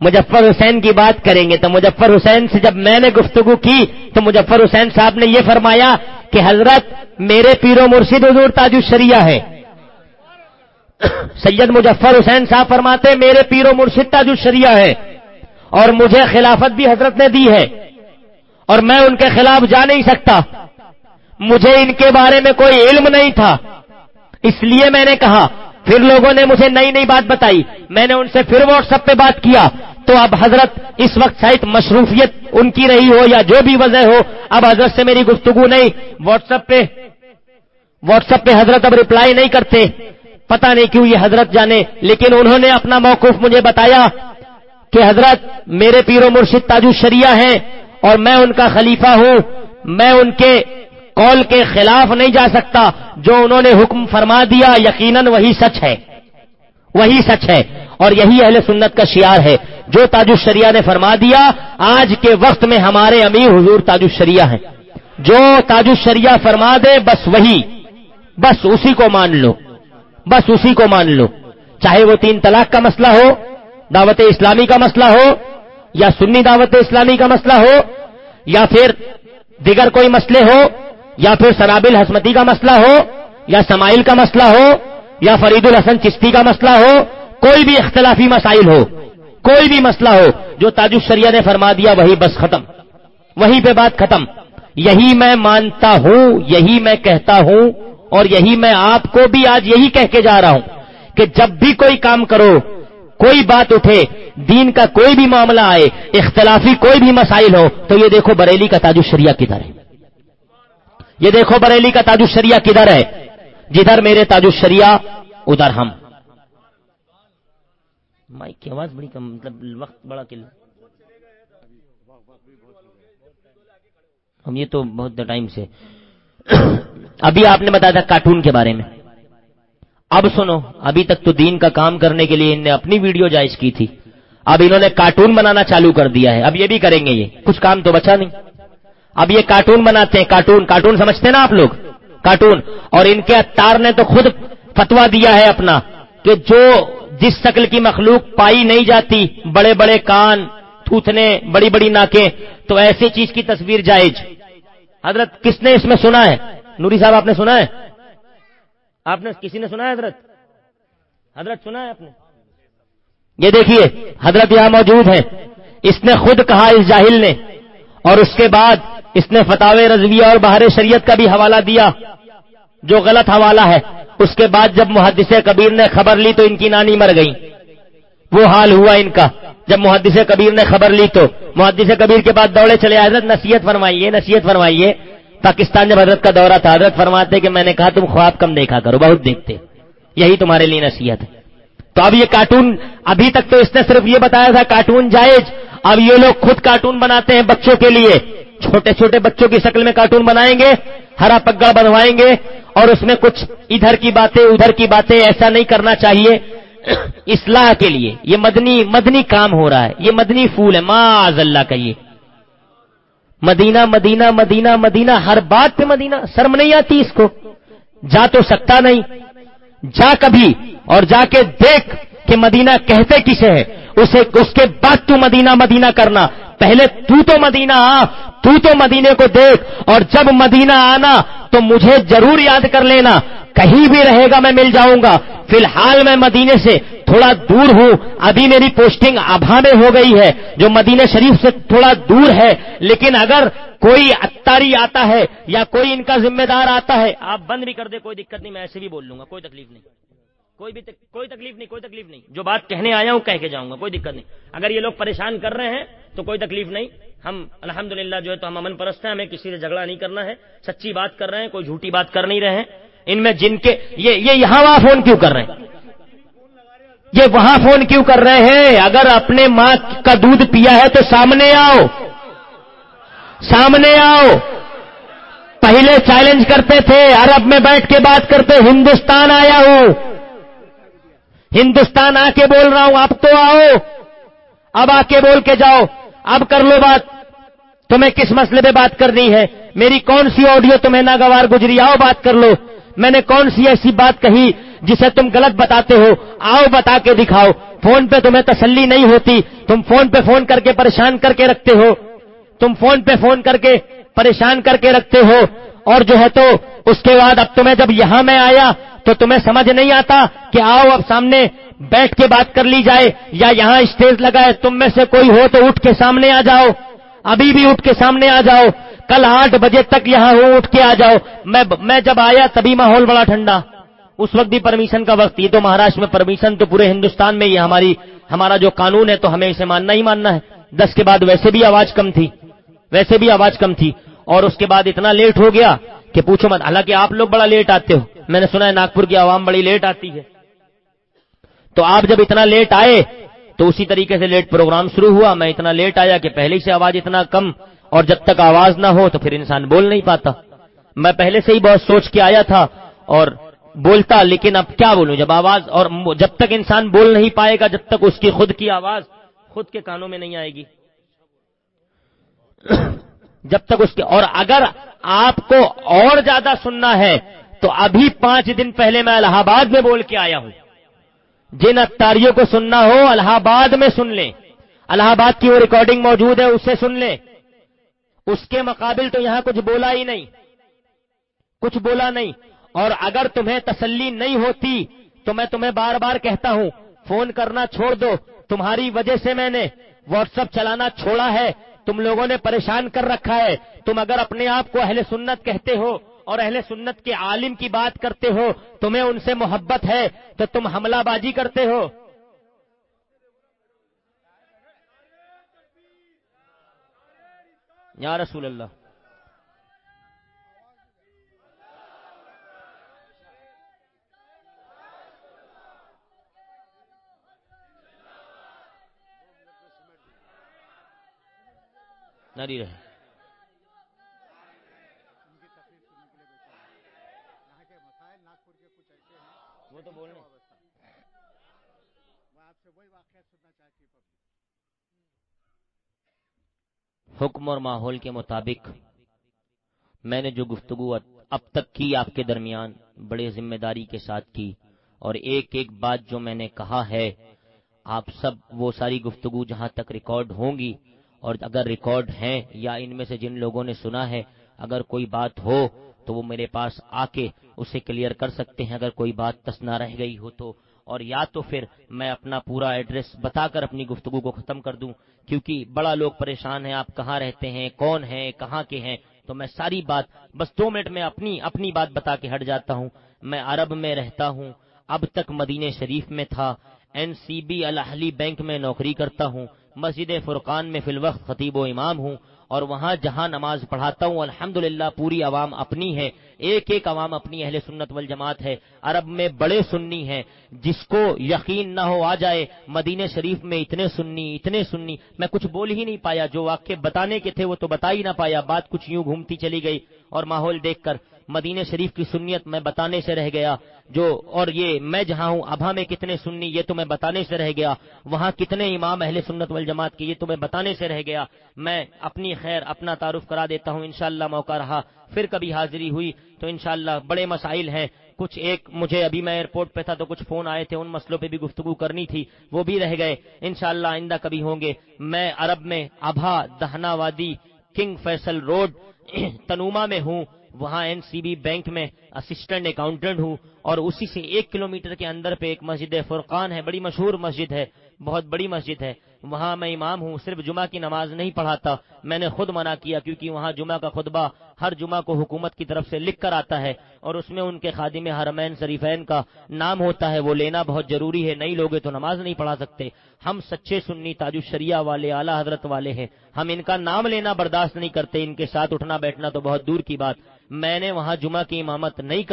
مجفر حسین کی بات کریں گے۔ تو مجفر حسین سے جب میں نے گفتگو کی، تو مجفر حسین صاحب نے یہ فرمایا کہ حضرت میرے پیرو مرشد حضور تاج الشریعہ ہے۔ سید مجفر حسین صاحب فرماتے میرے پیرو مرشد تاج الشریعہ ہے، اور مجھے خلافت بھی حضرت نے دی ہے، اور میں ان کے خلاف جا نہیں سکتا۔ مجھے ان کے بارے میں کوئی علم نہیں تھا۔ اس لیے میں نے کہا، پھر لوگوں نے مجھے نئی نئی بات بتائی۔ میں نے ان سے پھر واٹس ایپ پہ بات کیا۔ تو اب حضرت اس وقت شاید مصروفیت ان کی رہی ہو یا جو بھی وجہ ہو، اب حضرت سے میری گفتگو نہیں۔ واٹس ایپ پہ واٹس ایپ پہ حضرت اب ریپلائی نہیں کرتے۔ پتہ نہیں کیوں یہ حضرت جانے، لیکن انہوں نے اپنا موقف مجھے بتایا کہ حضرت میرے پیر و مرشد تاج شریعہ ہیں اور میں ان کا خلیفہ ہوں۔ میں ان کے قول کے خلاف نہیں جا سکتا جو انہوں نے حکم فرما دیا، یقیناً وہی سچ ہے۔ وہی سچ ہے۔ اور یہی اہل سنت کا شیار ہے۔ جو تاج الشریعہ نے فرما دیا، آج کے وقت میں ہمارے امیر حضور تاج الشریعہ ہیں۔ جو تاج الشریعہ فرما دے، بس وہی، بس اسی کو مان لو۔ بس اسی کو مان لو۔ چاہے وہ تین طلاق کا مسئلہ ہو، دعوت اسلامی کا مسئلہ ہو، یا سنی دعوت اسلامی کا مسئلہ ہو، یا پھر دیگر کوئی مسئلے ہو، یا پھر سرابل حسمتی کا مسئلہ ہو، یا سمائل کا مسئلہ ہو، یا فرید الحسن چشتی کا مسئلہ ہو، کوئی بھی اختلافی مسائل ہو، کوئی بھی مسئلہ ہو، جو تاج الشریعہ نے فرما دیا، وہی بس ختم۔ وہی پہ بات ختم۔ یہی میں مانتا ہوں، یہی میں کہتا ہوں اور یہی میں آپ کو بھی آج یہی کہہ کے جا رہا ہوں کہ جب بھی کوئی کام کرو، کوئی بات اٹھے، دین کا کوئی بھی معاملہ آئے، اختلافی کوئی بھی مسائل ہو، تو یہ دیکھو بریلی کا تاج الشریعہ کدھر ہے۔ یہ دیکھو بریلی کا تاج الشریعہ کدھر ہے۔ جدھر میرے تاج الشریعہ، ادھر ہم۔ مائک کی آواز بڑی کم مطلب وقت بڑا کل۔ ہم یہ تو بہت ٹائم سے۔ ابھی آپ نے بتایا تھا کارٹون کے بارے میں۔ اب سنو، ابھی تک تو دین کا کام کرنے کے لیے ان نے اپنی ویڈیو جائز کی تھی۔ اب انہوں نے کارٹون بنانا چالو کر دیا ہے۔ اب یہ بھی کریں گے یہ۔ کچھ کام تو بچا نہیں۔ اب یہ کارٹون بناتے ہیں، کارٹون کارٹون سمجھتے نا آپ لوگ؟ کارٹون۔ اور ان کے اتار نے تو خود فتوا دیا ہے اپنا کہ جو جس شکل کی مخلوق پائی نہیں جاتی، بڑے بڑے کان، تھوتنے، بڑی بڑی ناکیں، تو ایسی چیز کی تصویر جائز۔ حضرت، کس نے اس میں سنا ہے؟ نوری صاحب، آپ نے سنا ہے؟ آپ نے کسی نے سنا ہے حضرت؟ حضرت سنا ہے آپ نے؟ یہ دیکھیے، حضرت یہاں موجود ہے اس نے خود کہا اس جاہل نے، اور اس کے بعد اس نے فتح رضویہ اور بہار شریعت کا بھی حوالہ دیا۔ جو غلط حوالہ ہے، اس کے بعد جب محدث کبیر نے خبر لی تو ان کی نانی مر گئی۔ وہ حال ہوا ان کا۔ جب محدث کبیر نے خبر لی تو محدث کبیر کے بعد دوڑے چلے حضرت، نصیحت فرمائیے نصیحت فرمائیے۔ پاکستان جب حضرت کا دورہ تھا، حضرت فرماتے کہ میں نے کہا تم خواب کم دیکھا کرو، بہت دیکھتے۔ یہی تمہارے لیے نصیحت ہے۔ تو اب یہ کارٹون، ابھی تک تو اس نے صرف یہ بتایا تھا، کارٹون جائز۔ اب یہ لوگ خود کارٹون بناتے ہیں بچوں کے لیے۔ چھوٹے چھوٹے بچوں کی شکل میں کارٹون بنائیں گے، ہرا پگڑ بنوائیں گے۔ اور اس میں کچھ ادھر کی باتیں، ادھر کی باتیں ایسا نہیں کرنا چاہیے۔ اصلاح کے لیے، یہ مدنی مدنی کام ہو رہا ہے۔ یہ مدنی پھول ہے معذ اللہ کا یہ۔ مدینہ مدینہ مدینہ مدینہ، ہر بات پہ مدینہ۔ شرم نہیں آتی اس کو۔ جا تو سکتا نہیں۔ جا کبھی اور جا کے دیکھ کہ مدینہ کہتے کسے ہے اسے اس کے بعد تو مدینہ مدینہ کرنا۔ پہلے تو تو مدینہ آ، تو تو مدینے کو دیکھ، اور جب مدینہ آنا تو مجھے ضرور یاد کر لینا، کہیں بھی رہے گا میں مل جاؤں گا۔ فی الحال میں مدینے سے تھوڑا دور ہوں، ابھی میری پوسٹنگ ابھا میں ہو گئی ہے، جو مدینہ شریف سے تھوڑا دور ہے۔ لیکن اگر کوئی اتاری آتا ہے یا کوئی ان کا ذمہ دار آتا ہے، آپ بند بھی کر دیں، کوئی دقت نہیں، میں ایسے بھی بول لوں گا، کوئی تکلیف نہیں۔ کوئی بھی تک... کوئی تکلیف نہیں، کوئی تکلیف نہیں۔ جو بات کہنے آیا ہوں، کہہ کے جاؤں گا، کوئی دقت نہیں۔ اگر یہ لوگ پریشان کر رہے ہیں، تو کوئی تکلیف نہیں۔ ہم الحمد جو ہے تو ہم امن پرست ہیں، ہمیں کسی سے جھگڑا نہیں کرنا ہے۔ سچی بات کر رہے ہیں، کوئی جھوٹی بات کر نہیں رہے ہیں۔ ان میں جن کے یہ یہ یہاں وہاں فون کیوں کر رہے ہیں؟ یہ وہاں فون کیوں کر رہے ہیں؟ اگر اپنے ماں کا دودھ پیا ہے تو سامنے آؤ۔ سامنے آؤ۔ پہلے چیلنج کرتے تھے، عرب میں بیٹھ کے بات کرتے، ہندوستان آیا ہوں۔ ہندوستان آ کے بول رہا ہوں، اب تو آؤ۔ اب آ کے بول کے جاؤ۔ اب کر لو بات۔ تمہیں کس مسئلے پہ بات کرنی ہے؟ میری کون سی آڈیو تمہیں ناگوار گزری؟ آؤ بات کر لو۔ میں نے کون سی ایسی بات کہی جسے تم غلط بتاتے ہو؟ آؤ بتا کے دکھاؤ۔ فون پہ تمہیں تسلی نہیں ہوتی۔ تم فون پہ فون کر کے پریشان کر کے رکھتے ہو۔ تم فون پہ فون کر کے پریشان کر کے رکھتے ہو۔ اور جو ہے تو اس کے بعد اب تمہیں جب یہاں میں آیا تو تمہیں سمجھ نہیں آتا کہ آؤ اب سامنے بیٹھ کے بات کر لی جائے یا یہاں اسٹیج لگائے تم میں سے کوئی ہو تو اٹھ کے سامنے آ جاؤ۔ ابھی بھی اٹھ کے سامنے آ جاؤ۔ کل آٹھ بجے تک یہاں ہوں، اٹھ کے آ جاؤ۔ میں جب آیا تبھی ماحول بڑا ٹھنڈا۔ اس وقت بھی پرمیشن کا وقت۔ یہ تو مہاراشٹر میں پرمیشن تو پورے ہندوستان میں یہ ہماری، ہمارا جو قانون ہے تو ہمیں اسے ماننا ہی ماننا ہے۔ دس کے بعد ویسے بھی آواز کم تھی۔ ویسے بھی آواز کم تھی۔ اور اس کے بعد اتنا لیٹ ہو گیا کہ پوچھو مت، حالانکہ آپ لوگ بڑا لیٹ آتے ہو۔ میں نے سنا ہے ناگپور کی عوام بڑی لیٹ آتی ہے۔ تو آپ جب اتنا لیٹ آئے تو اسی طریقے سے لیٹ پروگرام شروع ہوا۔ میں اتنا لیٹ آیا کہ پہلے سے آواز اتنا کم اور جب تک آواز نہ ہو تو پھر انسان بول نہیں پاتا۔ میں پہلے سے ہی بہت سوچ کے آیا تھا اور بولتا، لیکن اب کیا بولوں؟ جب آواز اور جب تک انسان بول نہیں پائے گا، جب تک اس کی خود کی آواز خود کے کانوں میں نہیں آئے گی۔ جب تک اس کے، اور اگر آپ کو اور زیادہ سننا ہے تو ابھی پانچ دن پہلے میں الہ آباد میں بول کے آیا ہوں۔ جن اتاریوں کو سننا ہو الہ آباد میں سن لیں۔ الہ آباد کی وہ ریکارڈنگ موجود ہے، اسے سن لیں۔ اس کے مقابل تو یہاں کچھ بولا ہی نہیں۔ کچھ بولا نہیں۔ اور اگر تمہیں تسلی نہیں ہوتی، تو میں تمہیں بار بار کہتا ہوں، فون کرنا چھوڑ دو۔ تمہاری وجہ سے میں نے واٹس ایپ چلانا چھوڑا ہے۔ تم لوگوں نے پریشان کر رکھا ہے۔ تم اگر اپنے آپ کو اہل سنت کہتے ہو اور اہل سنت کے عالم کی بات کرتے ہو، تمہیں ان سے محبت ہے تو تم حملہ بازی کرتے ہو۔ یا رسول اللہ۔ نری رہے۔ وہ تو بولنے حکم اور ماحول کے مطابق میں نے جو گفتگو اب تک کی آپ کے درمیان، بڑے ذمہ داری کے ساتھ کی اور ایک ایک بات جو میں نے کہا ہے، آپ سب وہ ساری گفتگو جہاں تک ریکارڈ ہوں گی اور اگر ریکارڈ ہیں یا ان میں سے جن لوگوں نے سنا ہے، اگر کوئی بات ہو تو وہ میرے پاس آ کے اسے کلیئر کر سکتے ہیں۔ اگر کوئی بات تس نہ رہ گئی ہو تو۔ اور یا تو پھر میں اپنا پورا ایڈریس بتا کر اپنی گفتگو کو ختم کر دوں۔ کیونکہ بڑا لوگ پریشان ہیں، آپ کہاں رہتے ہیں، کون ہیں، کہاں کے ہیں؟ تو میں ساری بات، بس دو منٹ میں اپنی اپنی بات بتا کے ہٹ جاتا ہوں۔ میں عرب میں رہتا ہوں، اب تک مدینہ شریف میں تھا۔ این سی بی الحلی بینک میں نوکری کرتا ہوں۔ مسجد فرقان میں فی الوقت خطیب و امام ہوں اور وہاں جہاں نماز پڑھاتا ہوں الحمد پوری عوام اپنی ہے، ایک ایک عوام اپنی اہل سنت والجماعت ہے۔ عرب میں بڑے سنی ہیں، جس کو یقین نہ ہو آ جائے مدینہ شریف میں اتنے سنی اتنے سنی، میں کچھ بول ہی نہیں پایا۔ جو واقع بتانے کے تھے وہ تو بتا ہی نہ پایا، بات کچھ یوں گھومتی چلی گئی اور ماحول دیکھ کر مدینہ شریف کی سنیت میں بتانے سے رہ گیا جو اور یہ میں جہاں ہوں، ابھا میں کتنے سننی یہ تو میں بتانے سے رہ گیا۔ وہاں کتنے امام اہل سنت والجماعت کی یہ تو میں بتانے سے رہ گیا۔ میں اپنی خیر، اپنا تعارف کرا دیتا ہوں، انشاءاللہ موقع رہا۔ پھر کبھی حاضری ہوئی تو انشاءاللہ بڑے مسائل ہیں۔ کچھ ایک مجھے ابھی میں ایئرپورٹ پہ تھا تو کچھ فون آئے تھے، ان مسئلوں پہ بھی گفتگو کرنی تھی، وہ بھی رہ گئے۔ انشاءاللہ آئندہ کبھی ہوں گے۔ میں عرب میں ابھا دہنا وادی کنگ فیصل روڈ تنوما میں ہوں۔ وہاں این سی بی بینک میں اسسٹنٹ اکاؤنٹنٹ ہوں اور اسی سے ایک کلومیٹر کے اندر پہ ایک مسجد فرقان ہے، بڑی مشہور مسجد ہے، بہت بڑی مسجد ہے۔ وہاں میں امام ہوں، صرف جمعہ کی نماز نہیں پڑھاتا، میں نے خود منع کیا کیونکہ وہاں جمعہ کا خطبہ ہر جمعہ کو حکومت کی طرف سے لکھ کر آتا ہے اور اس میں ان کے خادم حرمین شریفین کا نام ہوتا ہے، وہ لینا بہت ضروری ہے نئی لوگ تو نماز نہیں پڑھا سکتے۔ ہم سچے سنی تاج الشریعہ والے، اعلیٰ حضرت والے ہیں۔ ہم ان کا نام لینا برداشت نہیں کرتے، ان کے ساتھ اٹھنا بیٹھنا تو بہت دور کی بات۔ میں نے وہاں جمعہ کی امامت نہیں کر